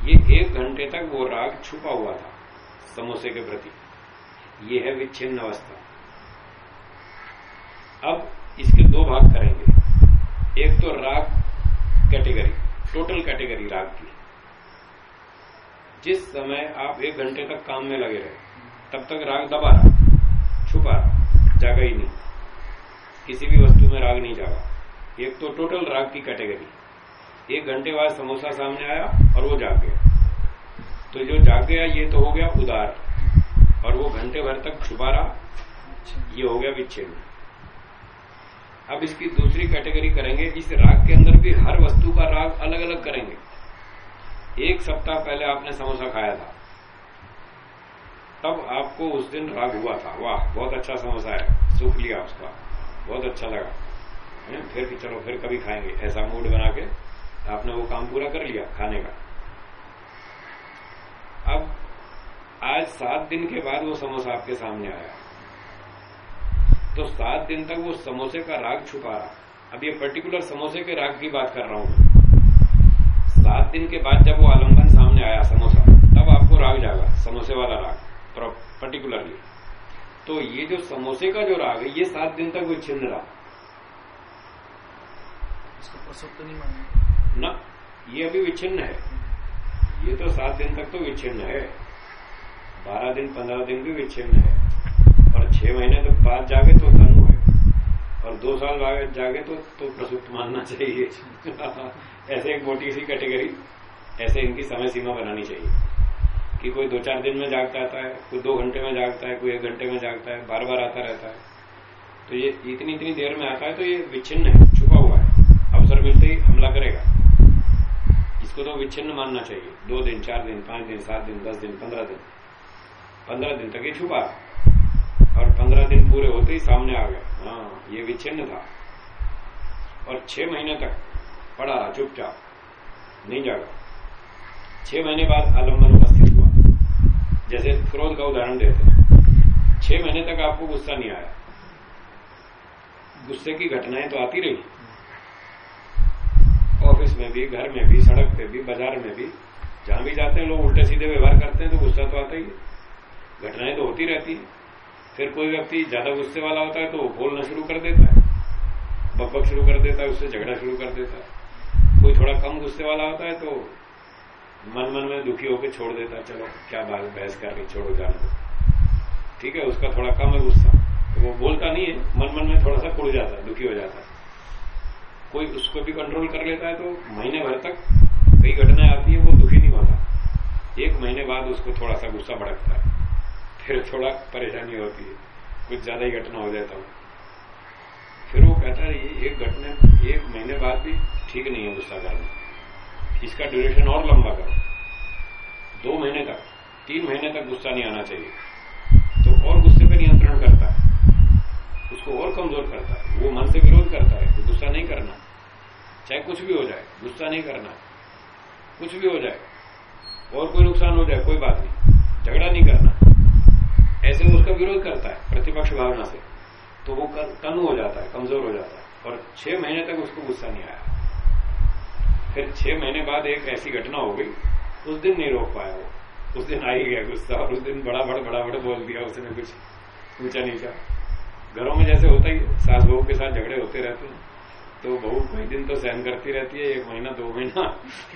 Speaker 1: ये एक घंटे तक वो राग छुपा हुआ था, समोसे के प्रति। ये है विच्छिन्न अवस्था। अब इसके दो भाग करेंगे। एक तो राग कैटेगरी टोटल कैटेगरी राग की। जिस समय आप एक घंटे तक काम में लगे रहे, तब तक राग दबा रहा, छुपा रहा, जागा ही नहीं। किसी भी वस्तु में राग नहीं जागा। एक तो टोटल राग की कैटेगरी। एक घंटे बाद समोसा सामने आया और वो जाग गया। तो जो जाग गया ये तो हो गया उदार। और वो घंटे भर तक छुपा रहा। ये हो गया विच्छेद अब इसकी दूसरी कैटेगरी करेंगे। इस राग के अंदर भी हर वस्तु का राग अलग अलग करेंगे। एक सप्ताह पहले आपने समोसा खाया था। तब आपको उस दिन राग हुआ था। वाह बहुत अच्छा समोसा है। सुख लिया उसका। बहुत अच्छा लगा। फिर भी चलो फिर कभी खाएँगे। ऐसा मूड बना के। आपने वो काम पूरा कर लिया खाने का। अब आज सात दिन के बाद वो समोसा आपके सामने आया। तो सात दिन तक वो समोसे का राग छुपा रहा। अब ये पर्टिकुलर समोसे के राग की बात कर रहा हूँ सात दिन के बाद जब वो आलंबन सामने आया समोसा, तब आपको राग जागा, समोसे वाला राग पर्टिकुलरली तो ये जो समोसे का जो राग है, ये सात दिन तक वो छिन्न रहा।
Speaker 3: इसको प्रसुप्त नहीं मानेंगे।
Speaker 1: न, ये अभी विच्छिन्न है। ये तो सात दिन तक तो विच्छिन्न है। बारह दिन, पंद्रह दिन भी विच्छिन्न है। और छह महीने तक बाद जागे तो तनु है। और दो साल बाद जागे तो तो प्रसुप्त मानना चाहिए। *laughs* ऐसे एक मोटी सी कैटेगरी, ऐसे इनकी समय सीमा बनानी चाहिए। कि कोई दो चार दिन में जागता आता है, कोई दो घंटे में जागता है, कोई एक घंटे में जागता है बार बार आता रहता है। तो ये इतनी इतनी देर में आता है तो ये विच्छिन्न है, छुपा हुआ है। अवसर मिलते ही हमला करेगा। इसको तो विच्छिन्न मानना चाहिए। दो दिन, चार दिन, पाँच दिन, सात दिन, दस दिन, पंद्रह दिन। पंद्रह दिन तक ये छुपा। और पंद्रह दिन पूरे होते ही सामने आ गया। हाँ ये विच्छिन्न था। और छह महीने तक पड़ा रहा, चुपचाप। नहीं जागा। छह महीने बाद आलंबन उपस्थित हुआ। जैसे क्रोध का उदाहरण देते छह महीने तक आपको गुस्सा नहीं आया। गुस्से की घटनाएँ तो आती रही। ऑफ़िस में भी, घर में भी, सड़क पे भी, बाज़ार में भी, जहाँ भी जाते हैं, लोग उल्टे सीधे व्यवहार करते हैं तो गुस्सा तो आता ही है। घटनाएँ तो होती रहती है। फिर कोई व्यक्ति ज़्यादा गुस्से वाला होता है तो वो बोलना शुरू कर देता है। बकबक शुरू कर देता है, उससे झगड़ा शुरू कर देता है। कोई थोड़ा कम गुस्से वाला होता है तो मन मन में दुखी होकर छोड़ देता है, चलो, क्या बात बहस कर रही छोड़ो जाने दो। ठीक है, उसका थोड़ा कम है गुस्सा। तो वो बोलता नहीं है, मन मन में थोड़ा सा कुड़ जाता है, दुखी हो जाता है। कोई उसको भी कंट्रोल कर लेता है तो महीने भर तक कई घटनाएँ आती है, वो दुखी नहीं होता। एक महीने बाद उसको थोड़ा सा गुस्सा भड़कता है। फिर थोड़ा परेशानी होती है। कुछ ज़्यादा ही घटना हो जाता हूँ। फिर वो कहता है एक घटना, एक महीने बाद भी ठीक नहीं है गुस्सा करना। इसका ड्यूरेशन और लंबा करो। दो महीने तक, तीन महीने तक गुस्सा नहीं आना चाहिए। तो और गुस्से पर नियंत्रण करता है। उसको और कमज़ोर करता है। वो मन से विरोध करता है तो गुस्सा नहीं करना। चाहे कुछ भी हो जाए, गुस्सा नहीं करना। कुछ भी हो जाए, और कोई नुकसान हो जाए, कोई बात नहीं। झगड़ा नहीं करना। ऐसे उसका विरोध करता है, प्रतिपक्ष भावना से। तो वो तनु हो जाता है, कमज़ोर हो जाता है, और छह महीने तक उसको गुस्सा नहीं आया। फिर छह महीने बाद एक ऐसी घटना हो गई, उस दिन नहीं रोक पाया वो। उस दिन आ ही गया गुस्सा, और उस दिन बड़ा बड़ बड़ा बड़ बोल दिया उसने कुछ। ऊँचा नीचा। घरों में जैसे होता ही, सास बहू के साथ झगड़े होते रहते हैं। तो बहू कोई दिन तो सहन करती रहती है एक महीना दो महीना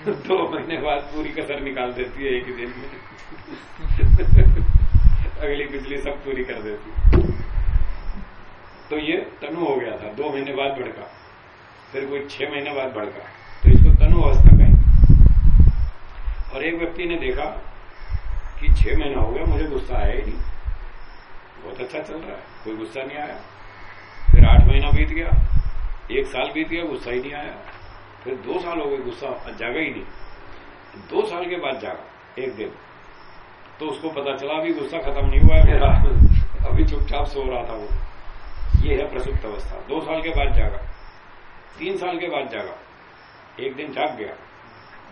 Speaker 1: *laughs* दो महीने बाद पूरी कसर निकाल देती है एक ही दिन में। *laughs* अगली पिछली सब पूरी कर देती तो ये तनु हो गया था दो महीने बाद भड़का। फिर कोई छह महीने बाद भड़का। तो इसको तनु अवस्था कहेंगे और एक व्यक्ति ने देखा कि छह महीना हो गया मुझे गुस्सा आया ही नहीं। बहुत अच्छा चल रहा है कोई गुस्सा नहीं आया। फिर आठ महीना बीत गया। एक साल बीत गया गुस्सा ही नहीं आया। फिर दो साल हो गए, गुस्सा जागा ही नहीं। दो साल के बाद जागा, एक दिन। तो उसको पता चला, अभी गुस्सा खत्म नहीं हुआ है मेरा अभी चुपचाप सो रहा था वो। ये है प्रसुप्त अवस्था। दो साल के बाद जागा। तीन साल के बाद जागा। एक दिन जाग गया।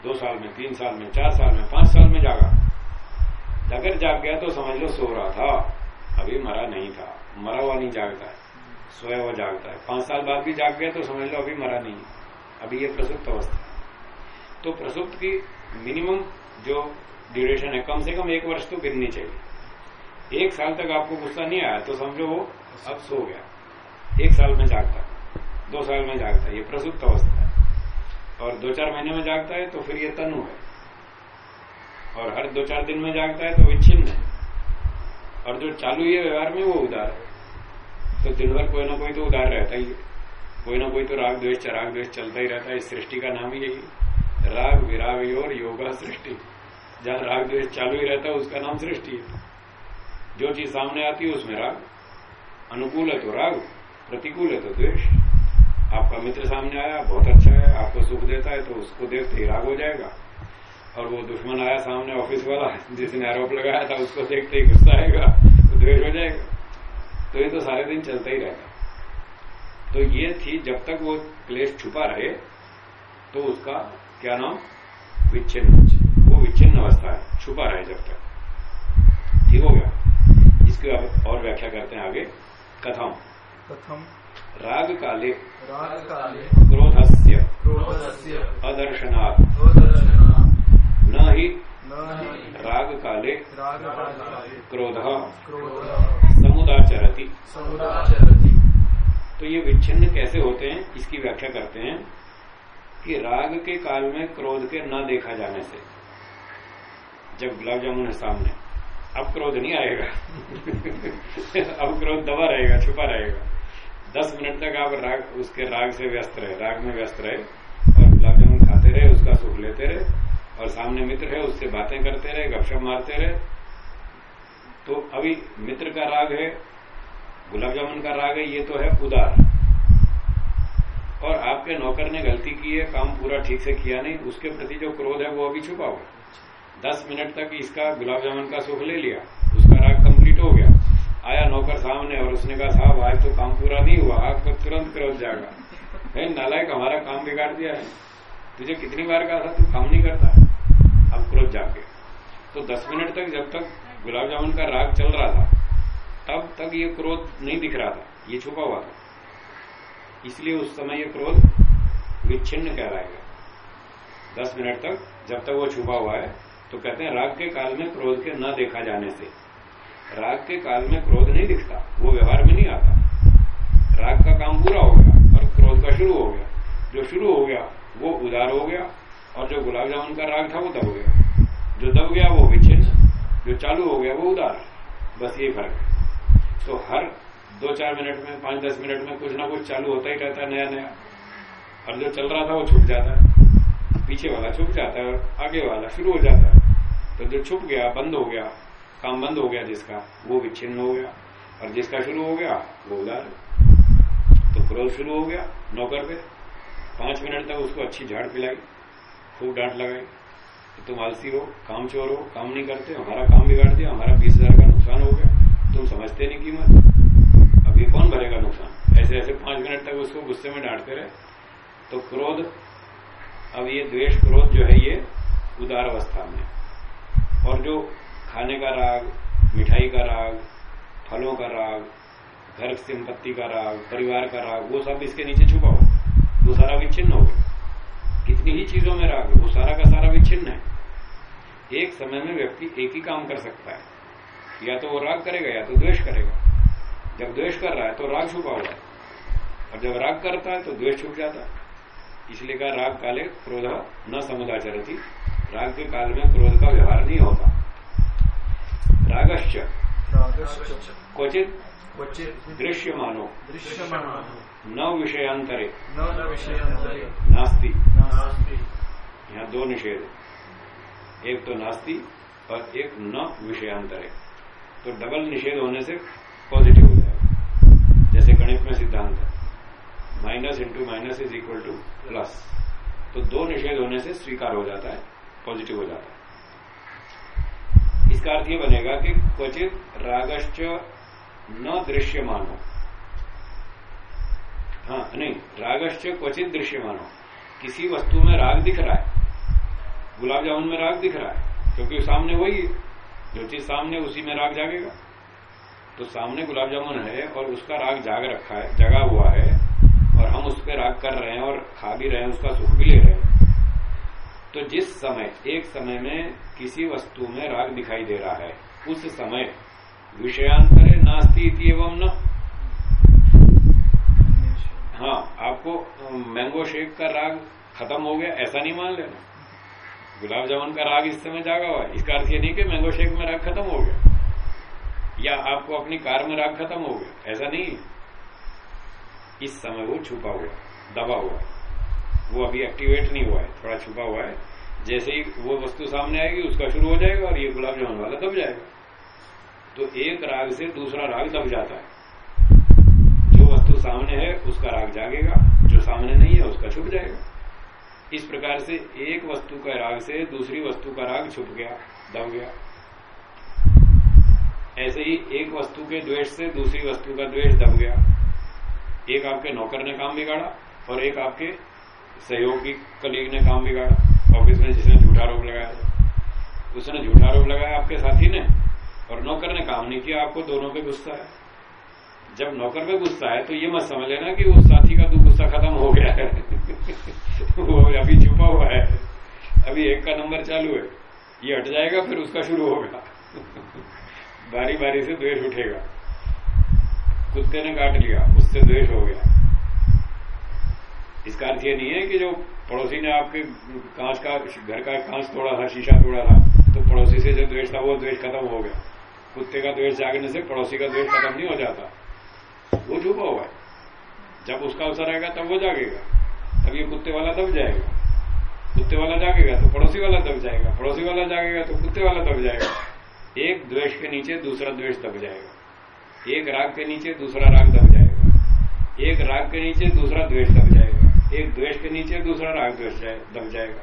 Speaker 1: दो साल में, तीन साल में, चार साल में, पाँच साल में जागा। अगर जाग गया तो समझ लो सो रहा था। अभी मरा नहीं था। मरा हुआ नहीं जागता है। सोया हुआ जागता है। पाँच साल बाद भी जाग गया तो समझ लो अभी मरा नहीं अभी ये प्रसुप्त अवस्था है। तो प्रसुप्त की मिनिमम जो ड्यूरेशन है, कम से कम एक वर्ष तो गिरनी चाहिए। एक साल तक आपको गुस्सा नहीं आया तो समझो वो अब सो गया। एक साल में जागता है, दो साल में जागता है, ये प्रसुप्त अवस्था है। और दो चार महीने में जागता है तो फिर ये तनु है। और हर दो चार दिन में जागता है तो विच्छिन्न है। और जो चालू है व्यवहार में वो उदार है। तो दिन भर कोई ना कोई तो उदार रहता ही है। कोई ना कोई तो राग द्वेष, चराग द्वेष चलता ही रहता है। इस सृष्टि का नाम ही यही राग विराग और योगा सृष्टि। जहाँ राग द्वेष चालू ही रहता है, उसका नाम सृष्टि है। जो चीज़ सामने आती है, उसमें राग। अनुकूल है तो राग, प्रतिकूल है तो द्वेष। आपका मित्र सामने आया, बहुत अच्छा है, आपको सुख देता है तो उसको देखते ही राग हो जाएगा। और वो दुश्मन आया सामने ऑफ़िस वाला, जिसने आरोप लगाया था, उसको देखते ही गुस्सा आएगा तो द्वेष हो जाएगा। तो ये तो सारे दिन चलता ही रहता तो ये थी जब तक वो क्लेश छुपा रहे तो उसका क्या नाम? विच्छिन्न वो विच्छिन्न अवस्था है छुपा रहे जब तक। ठीक हो गया। इसकी अब और व्याख्या करते हैं आगे। कथम।
Speaker 3: कथम।
Speaker 1: राग काले
Speaker 3: राग काले
Speaker 1: क्रोधस्य।
Speaker 3: क्रोधस्य।
Speaker 1: अदर्शनात्।
Speaker 3: अदर्शनात्।
Speaker 1: न ही। राग काले
Speaker 3: राग काले
Speaker 1: क्रोध।
Speaker 3: क्रोध।
Speaker 1: समुदाचरति।
Speaker 3: समुदाचरति।
Speaker 1: तो ये विच्छिन्न कैसे होते हैं? इसकी व्याख्या करते हैं कि राग के काल में क्रोध के न देखा जाने से। जब गुलाब जामुन है सामने अब क्रोध नहीं आएगा। *laughs* अब क्रोध दबा रहेगा छुपा रहेगा। दस मिनट तक आप राग उसके राग से व्यस्त रहे राग में व्यस्त रहे और गुलाब जामुन खाते रहे उसका सुख लेते रहे और सामने मित्र है उससे बातें करते रहे गपशप मारते रहे तो अभी मित्र का राग है, गुलाब जामुन का राग है, ये तो है उदार। और आपके नौकर ने गलती की है, काम पूरा ठीक से किया नहीं, उसके प्रति जो क्रोध है वो अभी छुपा हुआ दस मिनट तक इसका गुलाब जामुन का सुख ले लिया, उसका राग कंप्लीट हो गया। आया नौकर सामने और उसने कहा, साहब, आज तो काम पूरा नहीं हुआ, आग पर तुरंत क्रोध जाएगा नहीं नालायक, हमारा काम बिगाड़ दिया है। तुझे कितनी बार कहा था, तू काम नहीं करता? अब क्रोध जाके तो दस मिनट तक जब तक गुलाब जामुन का राग चल रहा था। तब तक ये क्रोध नहीं दिख रहा था, ये छुपा हुआ था। इसलिए उस समय ये क्रोध विच्छिन्न कहलाएगा। दस मिनट तक जब तक वो छुपा हुआ है तो कहते हैं, राग के काल में क्रोध के न देखा जाने से। राग के काल में क्रोध नहीं दिखता, वो व्यवहार में नहीं आता। राग का काम पूरा हो गया और क्रोध का शुरू हो गया। जो शुरू हो गया, वो उदार हो गया और जो गुलाब जामुन का राग था, वो दब गया। जो दब गया, वो विच्छिन्न जो चालू हो गया वो उदार बस ये फ़र्क है। तो हर दो चार मिनट में, पाँच दस मिनट में कुछ ना कुछ चालू होता ही रहता है नया नया और जो चल रहा था वो छुप जाता है। पीछे वाला छुप जाता है और आगे वाला शुरू हो जाता है। तो जो छुप गया, बंद हो गया, काम बंद हो गया जिसका, वो विच्छिन्न हो गया। और जिसका शुरू हो गया, वो उदार तो क्रोध शुरू हो गया नौकर पे। पाँच मिनट तक उसको अच्छी झाड़ पिलाई, खूब डांट लगाई। तो तुम आलसी हो, काम चोर हो, काम नहीं करते, हमारा काम बिगाड़ दिया, हमारा बीस हज़ार का नुकसान हो गया। तुम समझते नहीं कीमत। अब ये कौन भरेगा नुकसान? ऐसे ऐसे पाँच मिनट तक उसको गुस्से में डांटते रहे। तो क्रोध, अब ये द्वेष क्रोध जो है ये उदार अवस्था में और जो खाने का राग, मिठाई का राग, फलों का राग घर संपत्ति का राग, परिवार का राग, वो सब इसके नीचे छुपा हो वो सारा विच्छिन्न हो गया। कितनी ही चीज़ों में राग वो सारा का सारा विच्छिन्न है। एक समय में व्यक्ति एक ही काम कर सकता है। या तो वो राग करेगा या तो द्वेष करेगा। जब द्वेष कर रहा है तो राग छुपा हुआ है। और जब राग करता है तो द्वेष छुप जाता है। इसलिए कहा राग काले क्रोध न समुदाचरती। राग के काल में क्रोध का व्यवहार नहीं होता। रागश्च। क्वचित दृश्य मानो
Speaker 3: दृश्य मानो
Speaker 1: न विषयांतरे
Speaker 3: न
Speaker 1: नास्ती। यहाँ दो निषेध एक तो नास्ती और एक न विषयांतरे तो डबल निषेध होने से पॉजिटिव हो जाएगा। जैसे गणित में सिद्धांत है। Minus into minus is equal to plus तो दो निषेध होने से स्वीकार हो जाता है पॉजिटिव हो जाता है। इसका अर्थ ये बनेगा कि क्वचित रागश्च न दृश्य मानो हाँ नहीं रागश्च क्वचित दृश्य मानो किसी वस्तु में राग दिख रहा है, गुलाब जामुन में राग दिख रहा है, क्योंकि सामने वही है जो चीज़ सामने, उसी में राग जागेगा। तो सामने गुलाब जामुन है और उसका राग जाग रखा है, जगा हुआ है, और हम उस पर राग कर रहे हैं और खा भी रहे हैं, उसका सुख भी ले रहे हैं। तो जिस समय, एक समय में किसी वस्तु में राग दिखाई दे रहा है, उस समय विषयांतरे नास्ती एवं न। हाँ आपको मैंगो शेक का राग खत्म हो गया, ऐसा नहीं मान लेना। गुलाब जामुन का राग इस समय जागा हुआ है। इसका अर्थ ये नहीं कि मैंगो शेक में राग खत्म हो गया। या आपको अपनी कार में राग खत्म हो गया। ऐसा नहीं। इस समय वो छुपा हुआ, दबा हुआ। वो अभी एक्टिवेट नहीं हुआ है, थोड़ा छुपा हुआ है। जैसे ही वो वस्तु सामने आएगी, उसका शुरू हो जाएगा और ये गुलाब जामुन वाला दब जाएगा। तो एक राग से दूसरा राग दब जाता है। सामने है, उसका राग जागेगा। जो सामने नहीं है, उसका छुप जाएगा। इस प्रकार से एक वस्तु का राग से दूसरी वस्तु का राग छुप गया, दब गया। ऐसे ही एक वस्तु के द्वेष से दूसरी वस्तु का द्वेष दब गया। एक आपके नौकर ने काम बिगाड़ा और एक आपके सहयोगी कलीग ने काम बिगाड़ा। ऑफ़िस में जिसने झूठा आरोप लगाया उसने झूठा आरोप लगाया आपके साथी ने और नौकर ने काम नहीं किया, आपको दोनों पे गुस्सा है। जब नौकर पे गुस्सा है तो ये मत समझ लेना कि उस साथी का तो गुस्सा खत्म हो गया है। *laughs* वो अभी छुपा हुआ है। अभी एक का नंबर चालू है। ये हट जाएगा, फिर उसका शुरू होगा। *laughs* बारी बारी से द्वेष उठेगा। कुत्ते ने काट लिया, उससे द्वेष हो गया। इसका अर्थ ये नहीं है कि जो पड़ोसी ने आपके कांच का, घर का कांच तोड़ा था, शीशा तोड़ा था तो पड़ोसी से जो द्वेष था, वो द्वेष खत्म हो गया। कुत्ते का द्वेष जागने से पड़ोसी का द्वेष खत्म नहीं हो जाता। वो छुपा हुआ है। जब उसका अवसर आएगा, तब वो जागेगा। तब ये कुत्ते वाला दब जाएगा। कुत्ते वाला जागेगा तो पड़ोसी वाला दब जाएगा। पड़ोसी वाला जागेगा तो कुत्ते वाला दब जाएगा। एक द्वेष के नीचे दूसरा द्वेष दब जाएगा। एक राग के नीचे दूसरा राग दब जाएगा। एक राग के नीचे दूसरा द्वेष दब जाएगा। एक द्वेष के नीचे दूसरा राग द्वेष दब जाएगा।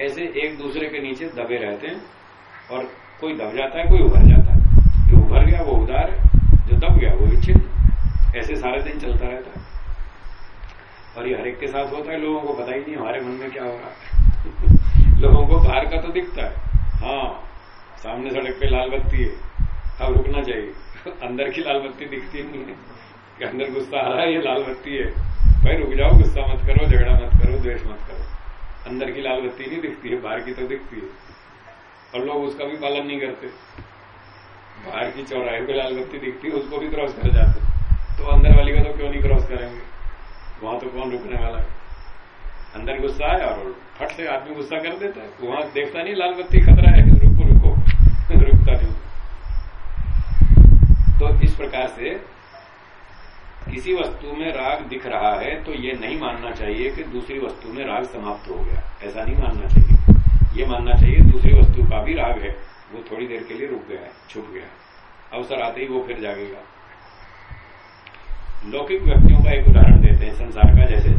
Speaker 1: ऐसे एक दूसरे के नीचे दबे रहते हैं और कोई दब जाता है, कोई उभर जाता है। जो उभर गया, वो उदार है। जो दब गया, वो विच्छिन्न ऐसे सारे दिन चलता रहता है। और ये हरेक के साथ होता है, लोगों को पता ही नहीं हमारे मन में क्या हो रहा है। *laughs* लोगों को बाहर का तो दिखता है। हाँ सामने सड़क पे लाल बत्ती है, अब रुकना चाहिए। *laughs* अंदर की लाल बत्ती दिखती नहीं है। कि अंदर गुस्सा आ रहा है, ये लाल बत्ती है। भाई, रुक जाओ, गुस्सा मत करो, झगड़ा मत करो, द्वेष मत करो। अंदर की लाल बत्ती नहीं दिखती है, बाहर की तो दिखती है। और लोग उसका भी पालन नहीं करते। बाहर की चौराहे पे लाल बत्ती दिखती है, उसको भी क्रॉस कर जाते तो अंदर वाली का तो क्यों नहीं क्रॉस करेंगे? वहाँ तो कौन रुकने वाला है? अंदर गुस्सा है और फट से आदमी गुस्सा कर देता है। वहाँ देखता नहीं, लाल बत्ती खतरा है। रुको रुको। *laughs* रुकता नहीं। तो इस प्रकार से किसी वस्तु में राग दिख रहा है तो ये नहीं मानना चाहिए कि दूसरी वस्तु में राग समाप्त हो गया। ऐसा नहीं मानना चाहिए। ये मानना चाहिए दूसरी वस्तु का भी राग है। वो थोड़ी देर के लिए रुक गया है, छुप गया अवसर आते ही वो फिर जागेगा। लौकिक व्यक्तियों का एक उदाहरण देते हैं संसार का जैसे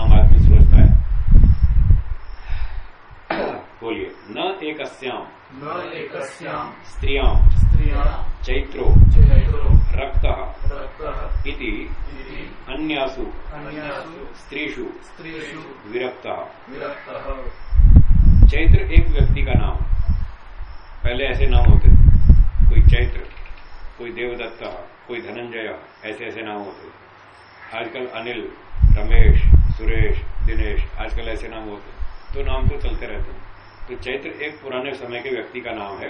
Speaker 1: आम आदमी सोचता है। बोलिए न एक अस्याम।
Speaker 2: न एकस्याम
Speaker 1: स्त्रियाँ।
Speaker 2: स्त्रिया।
Speaker 1: चैत्रो।
Speaker 2: चैत्रो।
Speaker 1: रक्त।
Speaker 2: रक्तः।
Speaker 1: इति अन्यासु।
Speaker 2: अन्यासु।
Speaker 1: स्त्रीषु।
Speaker 2: स्त्रीषु।
Speaker 1: विरक्त।
Speaker 2: विरक्तः।
Speaker 1: चैत्र एक व्यक्ति का नाम। पहले ऐसे नाम होते थे। कोई चैत्र। कोई देवदत्ता, कोई धनंजय ऐसे ऐसे नाम होते आजकल अनिल, रमेश, सुरेश, दिनेश, आजकल ऐसे नाम होते तो नाम तो चलते रहते हैं। तो चैत्र एक पुराने समय के व्यक्ति का नाम है।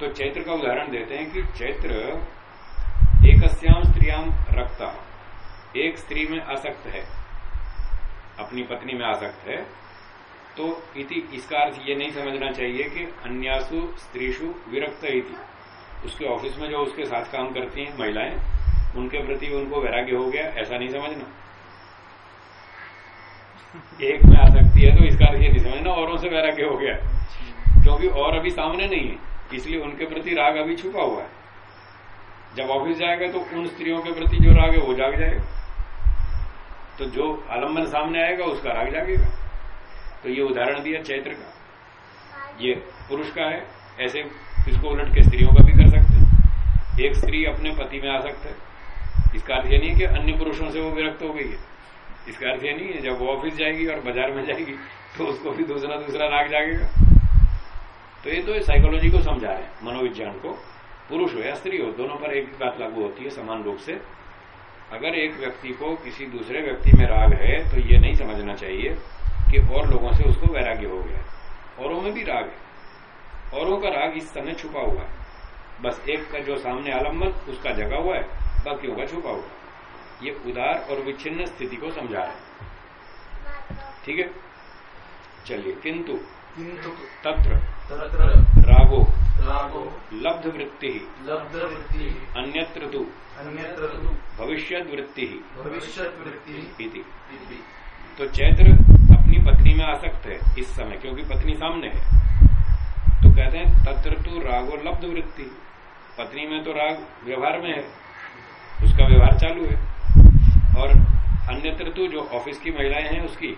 Speaker 1: तो चैत्र का उदाहरण देते हैं कि चैत्र एकस्याम स्त्रियाम रक्ता। एक स्त्री में आसक्त है। अपनी पत्नी में आसक्त है। तो इति, इसका अर्थ ये नहीं समझना चाहिए कि अन्यासु स्त्रीशु विरक्त इति। उसके ऑफ़िस में जो उसके साथ काम करती हैं महिलाएँ, उनके प्रति उनको वैराग्य हो गया, ऐसा नहीं समझना। एक में आ सकती है तो इसका ये नहीं समझना, औरों से वैराग्य हो गया। क्योंकि और अभी सामने नहीं है, इसलिए उनके प्रति राग अभी छुपा हुआ है। जब ऑफ़िस जाएगा तो उन स्त्रियों के प्रति जो राग है, वो जाग जाएगा। तो जो आलंबन सामने आएगा, उसका राग जागेगा। तो ये उदाहरण दिया चैत्र का। ये पुरुष का है ऐसे इसको उलट के स्त्रियों का भी कर सकते हैं। एक स्त्री अपने पति में आ सकता है। इसका अर्थ ये नहीं है कि अन्य पुरुषों से वो विरक्त हो गई है। इसका अर्थ ये नहीं है, जब वो ऑफ़िस जाएगी और बाज़ार में जाएगी तो उसको भी दूसरा दूसरा राग जागेगा। तो ये तो साइकोलॉजी को समझा रहे हैं। मनोविज्ञान को। पुरुष हो या स्त्री हो, दोनों पर एक बात लागू होती है, समान रूप से। अगर एक व्यक्ति को किसी दूसरे व्यक्ति में राग है तो ये नहीं समझना चाहिए कि और लोगों से उसको वैराग्य हो गया औरों में भी राग है। औरों का राग इस समय छुपा हुआ है। बस एक का जो सामने आलंबन उसका जगा हुआ है बाकी होगा छुपा हुआ ये उदार और विच्छिन्न स्थिति को समझा रहे ठीक है? चलिए किंतु
Speaker 2: किंतु
Speaker 1: तत्र रागो
Speaker 2: रागो
Speaker 1: लब्ध वृत्ति
Speaker 2: लब्ध वृत्ति
Speaker 1: अन्यत्र तु
Speaker 2: अन्यत्र
Speaker 1: भविष्यद वृत्ति
Speaker 2: भविष्यत् वृत्ति
Speaker 1: तो चैत्र अपनी पत्नी में आसक्त है इस समय क्योंकि पत्नी सामने है। तो कहते हैं तत्र तो रागो लब्ध वृत्ति पत्नी में तो राग व्यवहार में है उसका व्यवहार चालू है। और अन्यत्र तो जो ऑफ़िस की महिलाएँ हैं उसकी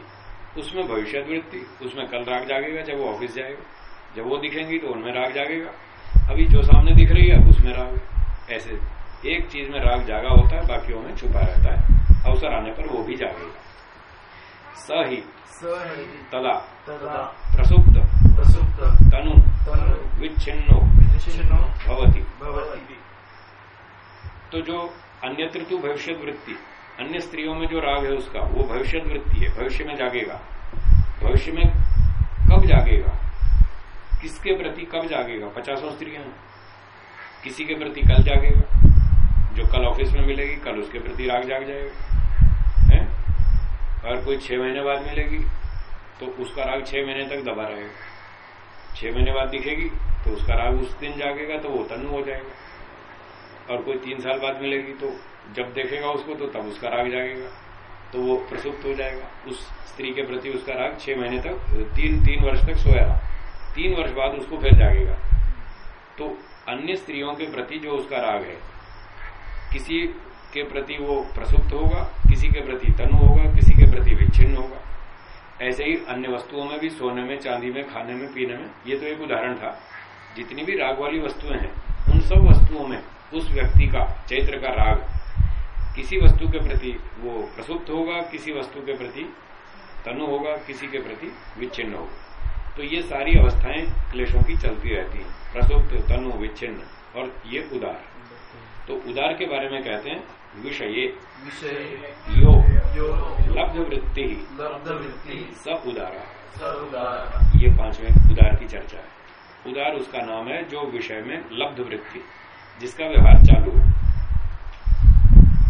Speaker 1: उसमें भविष्य वृत्ति उसमें कल राग जागेगा जब वो ऑफ़िस जाएगा। जब वो दिखेंगी तो उनमें राग जागेगा। अभी जो सामने दिख रही है उसमें राग ऐसे एक चीज़ में राग जागा होता है बाकियों में छुपा रहता है। अवसर आने पर वो भी जागेगा। स ही। तदा प्रसुप्त।
Speaker 2: प्रसुप्त
Speaker 1: तनु
Speaker 2: तनु
Speaker 1: विच्छिन्नो
Speaker 2: विच्छिन्नो
Speaker 1: भवति।
Speaker 2: भवति।
Speaker 1: तो जो अन्यत्र तो भविष्य वृत्ति अन्य स्त्रियों में जो राग है उसका वो भविष्य वृत्ति है भविष्य में जागेगा। भविष्य में कब जागेगा? किसके प्रति कब जागेगा? पचासों स्त्रियाँ। किसी के प्रति कल जागेगा। जो कल ऑफ़िस में मिलेगी कल उसके प्रति राग जाग जाएगा। है? और कोई छह महीने बाद मिलेगी तो उसका राग छह महीने तक दबा रहेगा। छह महीने बाद दिखेगी तो उसका राग उस दिन जागेगा तो वो तनु हो जाएगा। और कोई तीन साल बाद मिलेगी तो जब देखेगा उसको तो तब उसका राग जागेगा तो वो प्रसुप्त हो जाएगा। उस स्त्री के प्रति उसका राग छह महीने तक, तीन तीन वर्ष तक सोया रहा। तीन वर्ष बाद उसको फिर जागेगा। तो अन्य स्त्रियों के प्रति जो उसका राग है, किसी के प्रति वो प्रसुप्त होगा, किसी के प्रति तनु होगा, किसी के प्रति विच्छिन्न होगा। ऐसे ही अन्य वस्तुओं में भी सोने में चांदी में खाने में पीने में ये तो एक उदाहरण था। जितनी भी राग वाली वस्तुएँ हैं उन सब वस्तुओं में उस व्यक्ति का चैत्र का राग किसी वस्तु के प्रति वो प्रसुप्त होगा किसी वस्तु के प्रति तनु होगा किसी के प्रति विच्छिन्न होगा। तो ये सारी अवस्थाएँ क्लेशों की चलती रहती हैं प्रसुप्त तनु विच्छिन्न और ये उदार। तो उदार के बारे में कहते हैं विषय।
Speaker 2: विषय।
Speaker 1: यो।
Speaker 2: यो
Speaker 1: लब्ध वृत्ति
Speaker 2: लब्ध वृत्ति
Speaker 1: स उदारा
Speaker 2: सर्वदार
Speaker 1: ये पाँचवें उदार की चर्चा है। उदार उसका नाम है जो विषय में लब्ध वृत्ति जिसका व्यवहार चालू है।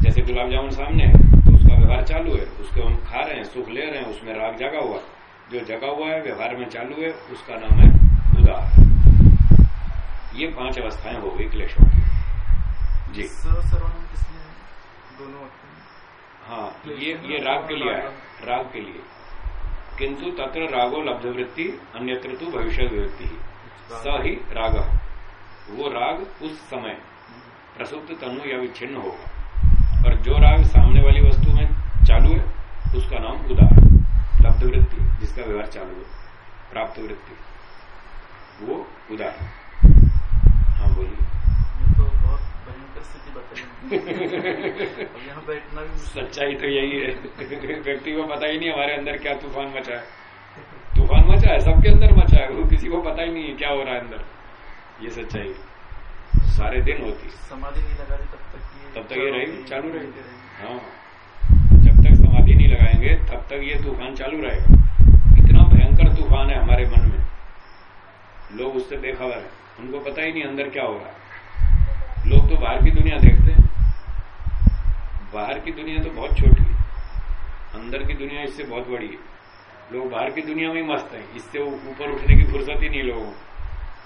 Speaker 1: जैसे गुलाब जामुन सामने है तो उसका व्यवहार चालू है। उसको हम खा रहे हैं सुख ले रहे हैं उसमें राग जगा हुआ जो जगा हुआ है व्यवहार में चालू है उसका नाम है उदार। ये पाँच अवस्थाएँ हो गई क्लेशों की। जी।
Speaker 3: दोनों?
Speaker 1: हाँ ये ये राग के लिए है राग के लिए। किंतु तत्र रागो लब्धवृत्ति, अन्यत्र तो भविष्य वृत्ति स ही राग। वो राग उस समय प्रसुप्त, तनु या विच्छिन्न होगा। और जो राग सामने वाली वस्तु में चालू है, उसका नाम उदार लब्ध वृत्ति जिसका व्यवहार चालू है प्राप्त वृत्ति वो उदार। हाँ बोलिए
Speaker 3: ये तो बहुत भयंकर स्थिति बताई। *laughs* यहाँ बैठना भी
Speaker 1: सच्चाई तो यही है। व्यक्ति को पता ही नहीं हमारे अंदर क्या तूफ़ान मचा है। तूफ़ान मचा है सबके अंदर मचा है। वो किसी को पता ही नहीं है क्या हो रहा है अंदर। ये सच्चाई सारे दिन होती
Speaker 3: समाधि नहीं लगा तब तक
Speaker 1: तब तक ये रहेगी चालू रहेगी। हाँ। जब तक समाधि नहीं लगाएँगे तब तक ये तूफ़ान चालू रहेगा। इतना भयंकर तूफ़ान है हमारे मन में। लोग उससे बेखबर है। उनको पता ही नहीं अंदर क्या हो रहा है। लोग तो बाहर की दुनिया देखते हैं। बाहर की दुनिया तो बहुत छोटी है। अंदर की दुनिया इससे बहुत बड़ी है। लोग बाहर की दुनिया में ही मस्त है। इससे ऊपर उठने की फुर्सत ही नहीं लोगों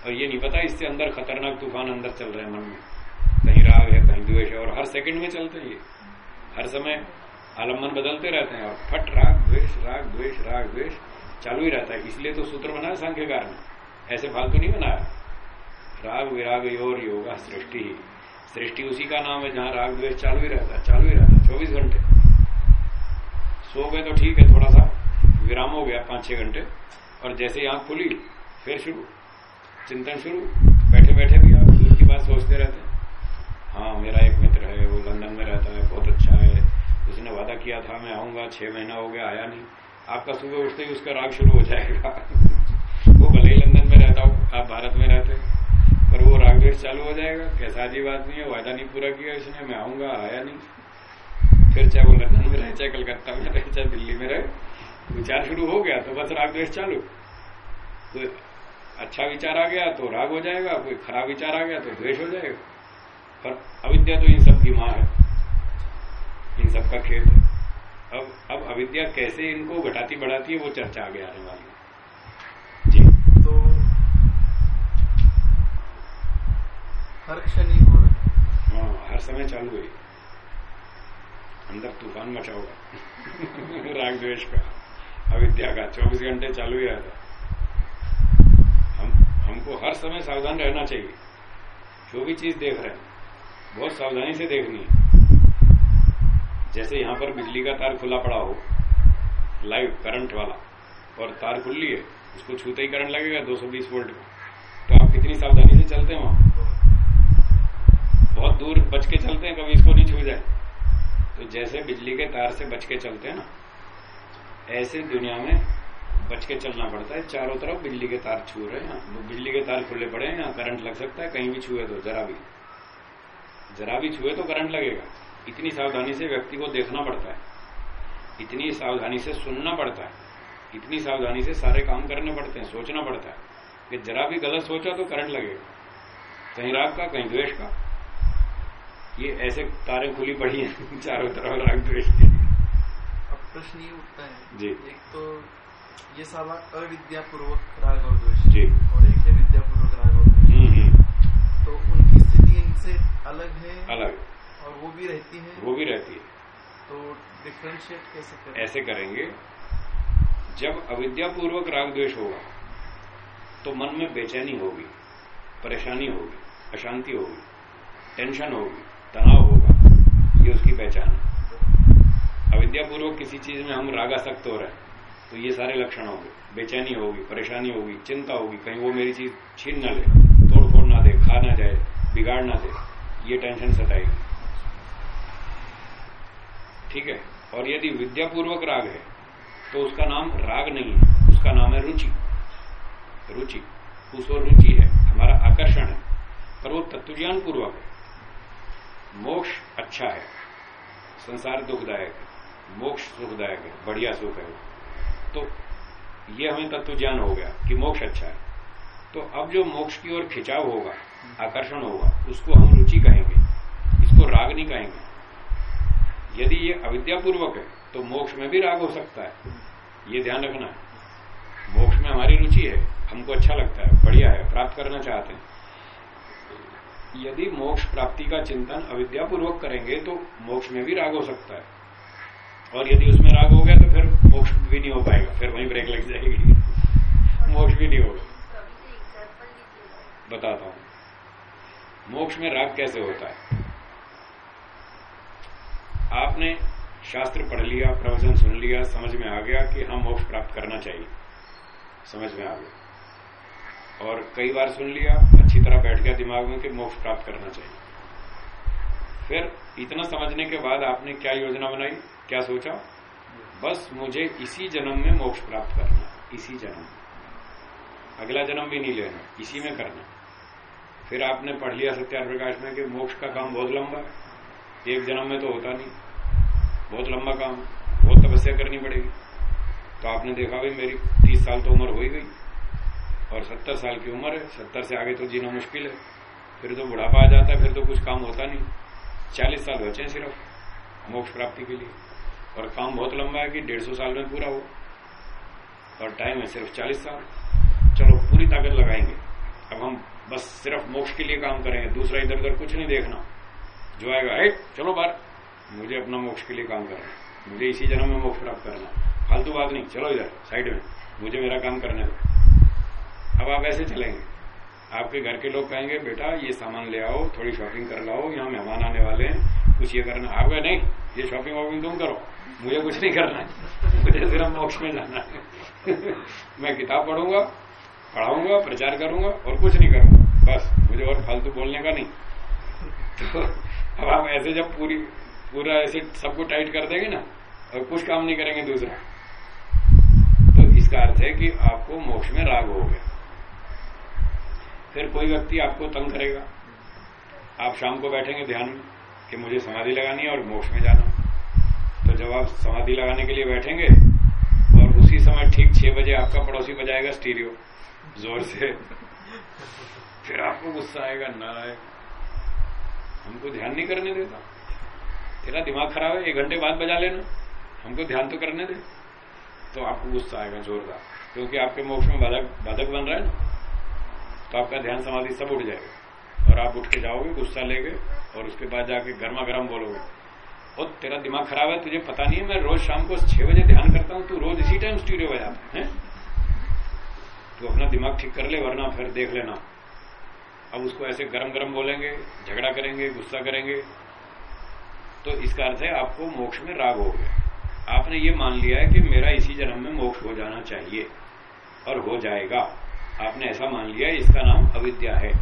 Speaker 1: और ये नहीं पता इससे अंदर खतरनाक तूफ़ान अंदर चल रहे हैं मन में। कहीं राग है, कहीं द्वेष है, और हर सेकंड में चलते ये। हर समय आलंबन बदलते रहते हैं। और फट राग, द्वेष राग द्वेष राग, द्वेष चालू ही रहता है। इसलिए तो सूत्र बनाया सांख्यकार ने। ऐसे फालतू नहीं बनाया। राग विराग योर योगा सृष्टि सृष्टि उसी का नाम है जहाँ राग द्वेष चालू ही रहता है, चालू ही रहता है, चौबीस घंटे। सो गए तो ठीक है थोड़ा सा विराम हो गया पाँच छह घंटे, और जैसे आँख खुली, फिर शुरू। चिंतन शुरू। बैठे बैठे भी आप दूर की बात सोचते रहते हैं। हाँ मेरा एक मित्र है, वो लंदन में रहता है, बहुत अच्छा है। उसने वादा किया था, मैं आऊँगा, छह महीना हो गया, आया नहीं। आपका सुबह उठते ही उसका राग शुरू हो जाएगा। *laughs* वो भले ही लंदन में रहता हो, आप भारत में रहते पर वो राग चालू हो जाएगा, कैसा अजीब आदमी है, वादा नहीं पूरा किया इसने, मैं आऊँगा, आया नहीं। फिर चाहे वो लंदन में रहे, चाहे कलकत्ता में रहे, चाहे दिल्ली में रहे, विचार शुरू हो गया तो बस राग चालू। कोई अच्छा विचार आ गया तो राग हो जाएगा, कोई खराब विचार आ गया तो द्वेष हो जाएगा। पर अविद्या तो इन सब की माँ है, इन सब का खेत है। अब अब अविद्या कैसे इनको घटाती बढ़ाती है, वो चर्चा आगे आने वाली है जी
Speaker 3: तो हर क्षण ही हो रहा है।
Speaker 1: हर समय चालू है। अंदर तूफ़ान मचा होगा *laughs* राग द्वेष का, अविद्या का, चौबीस घंटे चालू ही रहता हम, हमको हर समय सावधान रहना चाहिए। जो भी चीज़ देख रहे हैं, बहुत सावधानी से देखनी है। जैसे यहाँ पर बिजली का तार खुला पड़ा हो, लाइव करंट वाला, और तार खुली है, उसको छूते ही करंट लगेगा 220 वोल्ट का। तो आप कितनी सावधानी से चलते हैं वहाँ? बहुत दूर बच के चलते हैं, कभी इसको नहीं छू जाए। तो जैसे बिजली के तार से बच के चलते हैं ना, ऐसे दुनिया में बच के चलना पड़ता है। चारों तरफ़ बिजली के तार छू रहे हैं बिजली के तार खुले पड़े हैं, यहाँ करंट लग सकता है, कहीं भी छुए तो जरा भी। जरा भी छुए तो करंट लगेगा। इतनी सावधानी से व्यक्ति को देखना पड़ता है। इतनी सावधानी से सुनना पड़ता है। इतनी सावधानी से सारे काम करने पड़ते हैं, सोचना पड़ता है। कि जरा भी गलत सोचा तो करंट लगेगा। कहीं राग का, कहीं द्वेष का। ये ऐसे तारे खुली पड़ी हैं *laughs* चारों तरफ़ राग द्वेष की।
Speaker 3: अब प्रश्न ये उठता है।
Speaker 1: जी।
Speaker 3: एक तो ये सारा अविद्यापूर्वक राग और द्वेष।
Speaker 1: जी।
Speaker 3: और एक है विद्यापूर्वक राग और द्वेष।
Speaker 1: हम्म, हम्म,
Speaker 3: तो उनकी स्थिति इनसे अलग है
Speaker 1: अलग।
Speaker 3: और वो भी रहती है?
Speaker 1: वो भी रहती है।
Speaker 3: तो डिफ्रेंशिएट कैसे करें?
Speaker 1: ऐसे करेंगे जब अविद्यापूर्वक राग द्वेष होगा तो मन में बेचैनी होगी परेशानी होगी अशांति होगी टेंशन होगी। तनाव होगा। ये उसकी पहचान है। अविद्यापूर्वक किसी चीज़ में हम रागासक्त हो रहे हैं तो ये सारे लक्षण होंगे। बेचैनी होगी, परेशानी होगी, चिंता होगी, कहीं वो मेरी चीज़ छीन ना ले तोड़ फोड़ ना दे, खा ना जाए, बिगाड़ ना दे, ये टेंशन सताएगी। ठीक है? और यदि विद्यापूर्वक राग है तो उसका नाम राग नहीं है, उसका नाम है रुचि। रुचि, उस रुचि है, हमारा आकर्षण है, पर वो तत्वज्ञान पूर्वक है। मोक्ष अच्छा है। संसार दुखदायक है, मोक्ष सुखदायक है, बढ़िया सुख है। तो ये हमें तत्व ज्ञान हो गया कि मोक्ष अच्छा है। तो अब जो मोक्ष की ओर खिंचाव होगा, आकर्षण होगा, उसको हम रुचि कहेंगे, इसको राग नहीं कहेंगे। यदि ये अविद्यापूर्वक है तो मोक्ष में भी राग हो सकता है। ये ध्यान रखना है। मोक्ष में हमारी रुचि है, हमको अच्छा लगता है, बढ़िया है, प्राप्त करना चाहते हैं। यदि मोक्ष प्राप्ति का चिंतन अविद्यापूर्वक करेंगे तो मोक्ष में भी राग हो सकता है। और यदि उसमें राग हो गया तो फिर मोक्ष भी नहीं हो पाएगा, फिर वहीं ब्रेक लग जाएगी। मोक्ष भी नहीं होगा। बताता हूँ। मोक्ष में राग कैसे होता है? आपने शास्त्र पढ़ लिया, प्रवचन सुन लिया, समझ में आ गया कि हम मोक्ष प्राप्त करना चाहिए। समझ में आ गया। और कई बार सुन लिया अच्छी तरह बैठ गया दिमाग में कि मोक्ष प्राप्त करना चाहिए। फिर इतना समझने के बाद आपने क्या योजना बनाई? क्या सोचा? बस मुझे इसी जन्म में मोक्ष प्राप्त करना इसी जन्म अगला जन्म भी नहीं लेना, इसी में करना फिर आपने पढ़ लिया सत्यार प्रकाश में कि मोक्ष का काम बहुत लंबा है। एक जन्म में तो होता नहीं। बहुत लंबा काम, बहुत तपस्या करनी पड़ेगी। तो आपने देखा भाई मेरी तीस साल तो उम्र हो ही गई। और सत्तर साल की उम्र है, सत्तर से आगे तो जीना मुश्किल है। फिर तो बुढ़ापा आ जाता है, फिर तो कुछ काम होता नहीं। चालीस साल बचे सिर्फ़ मोक्ष प्राप्ति के लिए। और काम बहुत लंबा है कि डेढ़ सौ साल में पूरा हो। और टाइम है सिर्फ़ चालीस साल। चलो, पूरी ताकत लगाएँगे। अब हम बस सिर्फ़ मोक्ष के लिए काम करेंगे, दूसरा इधर उधर कुछ नहीं देखना। जो आएगा है चलो बार मुझे अपना मोक्ष के लिए काम करना है। मुझे इसी जन्म में मोक्ष प्राप्त करना फालतू बात नहीं, चलो इधर, साइड में। मुझे मेरा काम करने दो। अब आप ऐसे चलेंगे। आपके घर के लोग कहेंगे, बेटा, ये सामान ले आओ, थोड़ी शॉपिंग कर लाओ, यहाँ मेहमान आने वाले हैं। कुछ ये करना आप नहीं, ये शॉपिंग वॉपिंग तुम करो। मुझे कुछ नहीं करना है। मुझे सिर्फ़ मोक्ष में जाना है। *laughs* मैं किताब पढ़ूँगा, पढ़ाऊँगा, प्रचार करूँगा और कुछ नहीं करूँगा। बस, मुझे और फालतू बोलने का नहीं। *laughs* तो अब आप ऐसे जब पूरी, पूरा ऐसे सबको टाइट कर देंगे ना, और कुछ काम नहीं करेंगे दूसरा। तो इसका अर्थ है कि आपको मोक्ष में राग हो गया। फिर कोई व्यक्ति आपको तंग करेगा। आप शाम को बैठेंगे ध्यान में कि मुझे समाधि लगानी है और मोक्ष में जाना तो जब आप समाधि लगाने के लिए बैठेंगे और उसी समय ठीक छह बजे आपका पड़ोसी बजाएगा स्टीरियो, ज़ोर से। फिर आपको गुस्सा आएगा, ना आए हमको ध्यान नहीं करने देता। तेरा दिमाग खराब है, एक घंटे बाद बजा लेना। हमको ध्यान तो करने दे। तो आपको गुस्सा आएगा जोरदार, क्योंकि आपके मोक्ष में बाधक बन रहा है ना। तो आपका ध्यान समाधि सब उठ जाएगा। और आप उठ के जाओगे, गुस्सा लेगे, और उसके बाद जाके गर्मा गर्म बोलोगे। और तेरा दिमाग खराब है, तुझे पता नहीं है, मैं रोज शाम को छह बजे ध्यान करता हूँ, तू रोज इसी टाइम स्टूडियो बजाता है? तो अपना दिमाग ठीक कर ले, वरना फिर देख लेना। अब उसको ऐसे गरम गरम बोलेंगे, झगड़ा करेंगे, गुस्सा करेंगे। तो इसका अर्थ है, आपको मोक्ष में राग हो गया। आपने ये मान लिया है कि मेरा इसी जन्म में मोक्ष हो जाना चाहिए, और हो जाएगा। आपने ऐसा मान लिया, इसका नाम अविद्या है।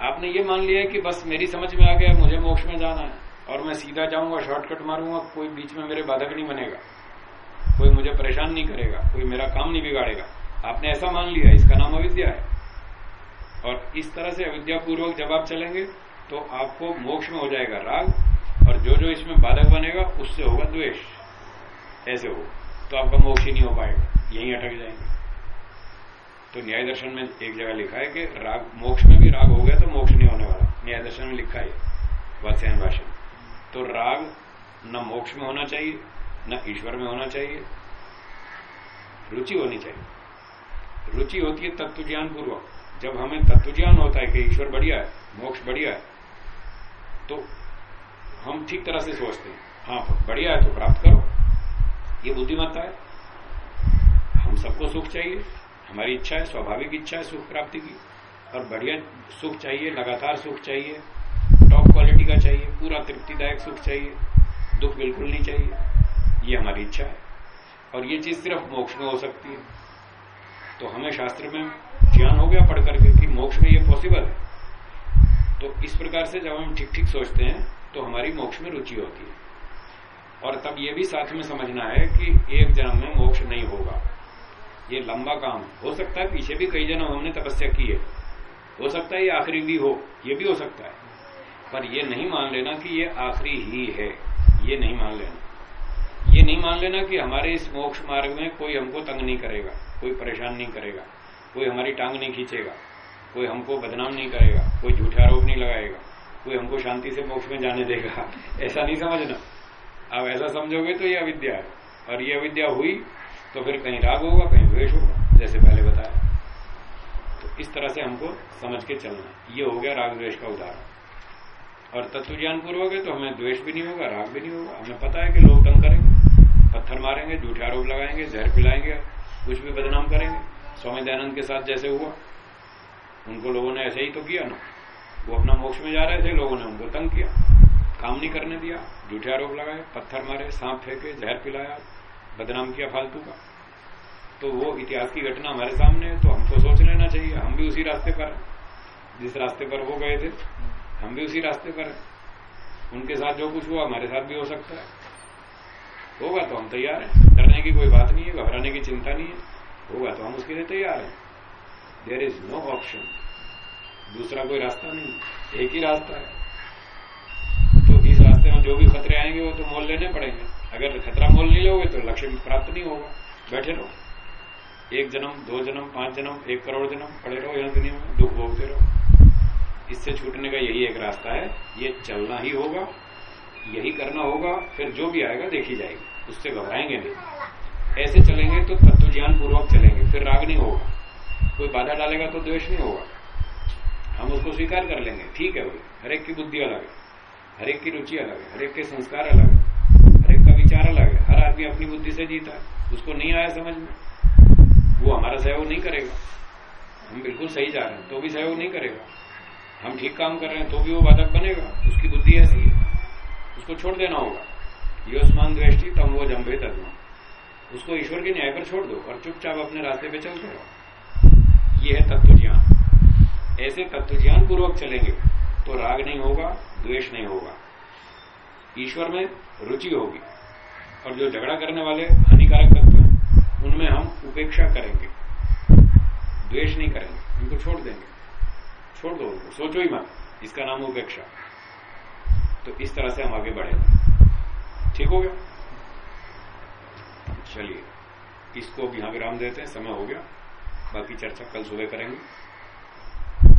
Speaker 1: आपने ये मान लिया कि बस मेरी समझ में आ गया, मुझे मोक्ष में जाना है, और मैं सीधा जाऊँगा शॉर्टकट मारूँगा, कोई बीच में मेरे बाधक नहीं बनेगा। कोई मुझे परेशान नहीं करेगा, कोई मेरा काम नहीं बिगाड़ेगा। आपने ऐसा मान लिया, इसका नाम अविद्या है। और इस तरह से अविद्यापूर्वक जब आप चलेंगे तो आपको मोक्ष में हो जाएगा राग, और जो जो इसमें बाधक बनेगा, उससे होगा द्वेष। ऐसे हो तो आपका मोक्ष ही नहीं हो पाएगा। यहीं अटक जाएँगे। तो न्याय दर्शन में एक जगह लिखा है कि राग, मोक्ष में भी राग हो गया तो मोक्ष नहीं होने वाला। न्याय दर्शन में लिखा है वत्स्यान भाषण। तो राग न मोक्ष में होना चाहिए, न ईश्वर में होना चाहिए, रुचि होनी चाहिए। रुचि होती है तत्व ज्ञान पूर्वक जब हमें तत्व ज्ञान होता है कि ईश्वर बढ़िया है, मोक्ष बढ़िया है तो हम ठीक तरह से सोचते हैं हाँ बढ़िया है तो प्राप्त करो, ये बुद्धिमत्ता है। हम सबको सुख चाहिए। हमारी इच्छा है, स्वाभाविक इच्छा है सुख प्राप्ति की। और बढ़िया सुख चाहिए, लगातार सुख चाहिए टॉप क्वालिटी का चाहिए, पूरा तृप्तिदायक सुख चाहिए, दुख बिल्कुल नहीं चाहिए, ये हमारी इच्छा है। और ये चीज़ सिर्फ़ मोक्ष में हो सकती है। तो हमें शास्त्र में ज्ञान हो गया पढ़ करके कि मोक्ष में ये पॉसिबल है। तो इस प्रकार से जब हम ठीक ठीक सोचते हैं तो हमारी मोक्ष में रुचि होती है। और तब ये भी साथ में समझना है कि एक जन्म में मोक्ष नहीं होगा। ये लंबा काम। हो सकता है पीछे भी कई जन्म हमने तपस्या की है। हो सकता है ये आखिरी भी हो, ये भी हो सकता है। पर ये नहीं मान लेना कि ये आखिरी ही है। ये नहीं मान लेना। ये नहीं मान लेना कि हमारे इस मोक्ष मार्ग में कोई हमको तंग नहीं करेगा, कोई परेशान नहीं करेगा, कोई हमारी टांग नहीं खींचेगा, कोई हमको बदनाम नहीं करेगा, कोई झूठे आरोप नहीं लगाएगा, कोई हमको शांति से मोक्ष में जाने देगा। *laughs* ऐसा नहीं समझना। आप ऐसा समझोगे तो ये अविद्या है। और ये अविद्या हुई तो फिर कहीं राग होगा, कहीं द्वेष होगा, जैसे पहले बताया। तो इस तरह से हमको समझ के चलना ये हो गया राग द्वेष का उदाहरण। और तत्व ज्ञान पूर्वक है तो हमें द्वेष भी नहीं होगा, राग भी नहीं होगा। हमें पता है कि लोग तंग करेंगे, पत्थर मारेंगे, झूठे आरोप लगाएँगे, जहर पिलाएँगे, कुछ भी बदनाम करेंगे। स्वामी दयानंद के साथ जैसे हुआ। उनको लोगों ने ऐसे ही तो किया ना। वो अपना मोक्ष में जा रहे थे, लोगों ने उनको तंग किया। काम नहीं करने दिया, झूठे आरोप लगाए, पत्थर मारे, सांप फेंके, जहर पिलाया बदनाम किया फालतू का। तो वो इतिहास की घटना हमारे सामने है तो हमको सोच लेना चाहिए। हम भी उसी रास्ते पर जिस रास्ते पर वो गए थे, हम भी उसी रास्ते पर उनके साथ जो कुछ हुआ, हमारे साथ भी हो सकता है। होगा तो हम तैयार हैं। करने की कोई बात नहीं है, घबराने की चिंता नहीं है। होगा तो हम उसके लिए तैयार हैं। देर इज़ नो ऑप्शन दूसरा कोई रास्ता नहीं एक ही रास्ता है। तो इस रास्ते में जो भी खतरे आएँगे, वो तो मोल लेने पड़ेंगे। अगर खतरा मोल नहीं लोगे तो लक्ष्य प्राप्त नहीं होगा। बैठे रहो। एक जन्म, दो जन्म, पाँच जन्म, एक करोड़ जन्म, पड़े रहो यहाँ दुनिया में, दुख भोगते रहो। इससे छूटने का यही एक रास्ता है। ये चलना ही होगा, यही करना होगा, फिर जो भी आएगा देखी जाएगी। उससे घबराएँगे नहीं। ऐसे चलेंगे तो तत्व ज्ञान पूर्वक चलेंगे, फिर राग नहीं होगा। कोई बाधा डालेगा तो द्वेष नहीं होगा। हम उसको स्वीकार कर लेंगे। ठीक है भाई। हरेक की बुद्धि अलग है। हरेक की रुचि अलग है। हरेक के संस्कार अलग है। अलग है? हर आदमी अपनी बुद्धि से जीता है। उसको नहीं आया समझ में। वो हमारा सहयोग नहीं करेगा। हम बिल्कुल सही जा रहे हैं तो भी सहयोग नहीं करेगा। हम ठीक काम कर रहे हैं तो भी वो बाधक बनेगा। उसकी बुद्धि ऐसी है। उसको छोड़ देना होगा। योस्मान दृष्टि तम वो जम्भे तत्व उसको ईश्वर के न्याय पर छोड़ दो और चुपचाप अपने रास्ते पे चलते रहो। ये है तत्व ज्ञान ऐसे तत्व ज्ञान पूर्वक चलेंगे तो राग नहीं होगा, द्वेष नहीं होगा। ईश्वर में रुचि होगी। और जो झगड़ा करने वाले हानिकारक तत्व हैं, उनमें हम उपेक्षा करेंगे। द्वेष नहीं करेंगे, उनको छोड़ देंगे। छोड़ दो उनको, सोचो ही मत, इसका नाम उपेक्षा। तो इस तरह से हम आगे बढ़ेंगे ठीक हो गया? चलिए, इसको अब यहाँ विराम देते हैं, समय हो गया। बाकी चर्चा कल सुबह करेंगे।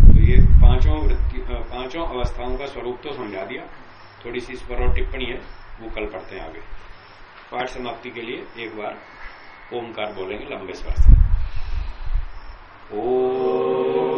Speaker 1: तो ये पाँचों वृत्ति पाँचों अवस्थाओं का स्वरूप तो समझा दिया। थोड़ी सी इस पर और टिप्पणी है, वो कल पढ़ते हैं आगे। पाठ समाप्ति के लिए एक बार ओमकार बोलेंगे लंबे स्वर से। ओ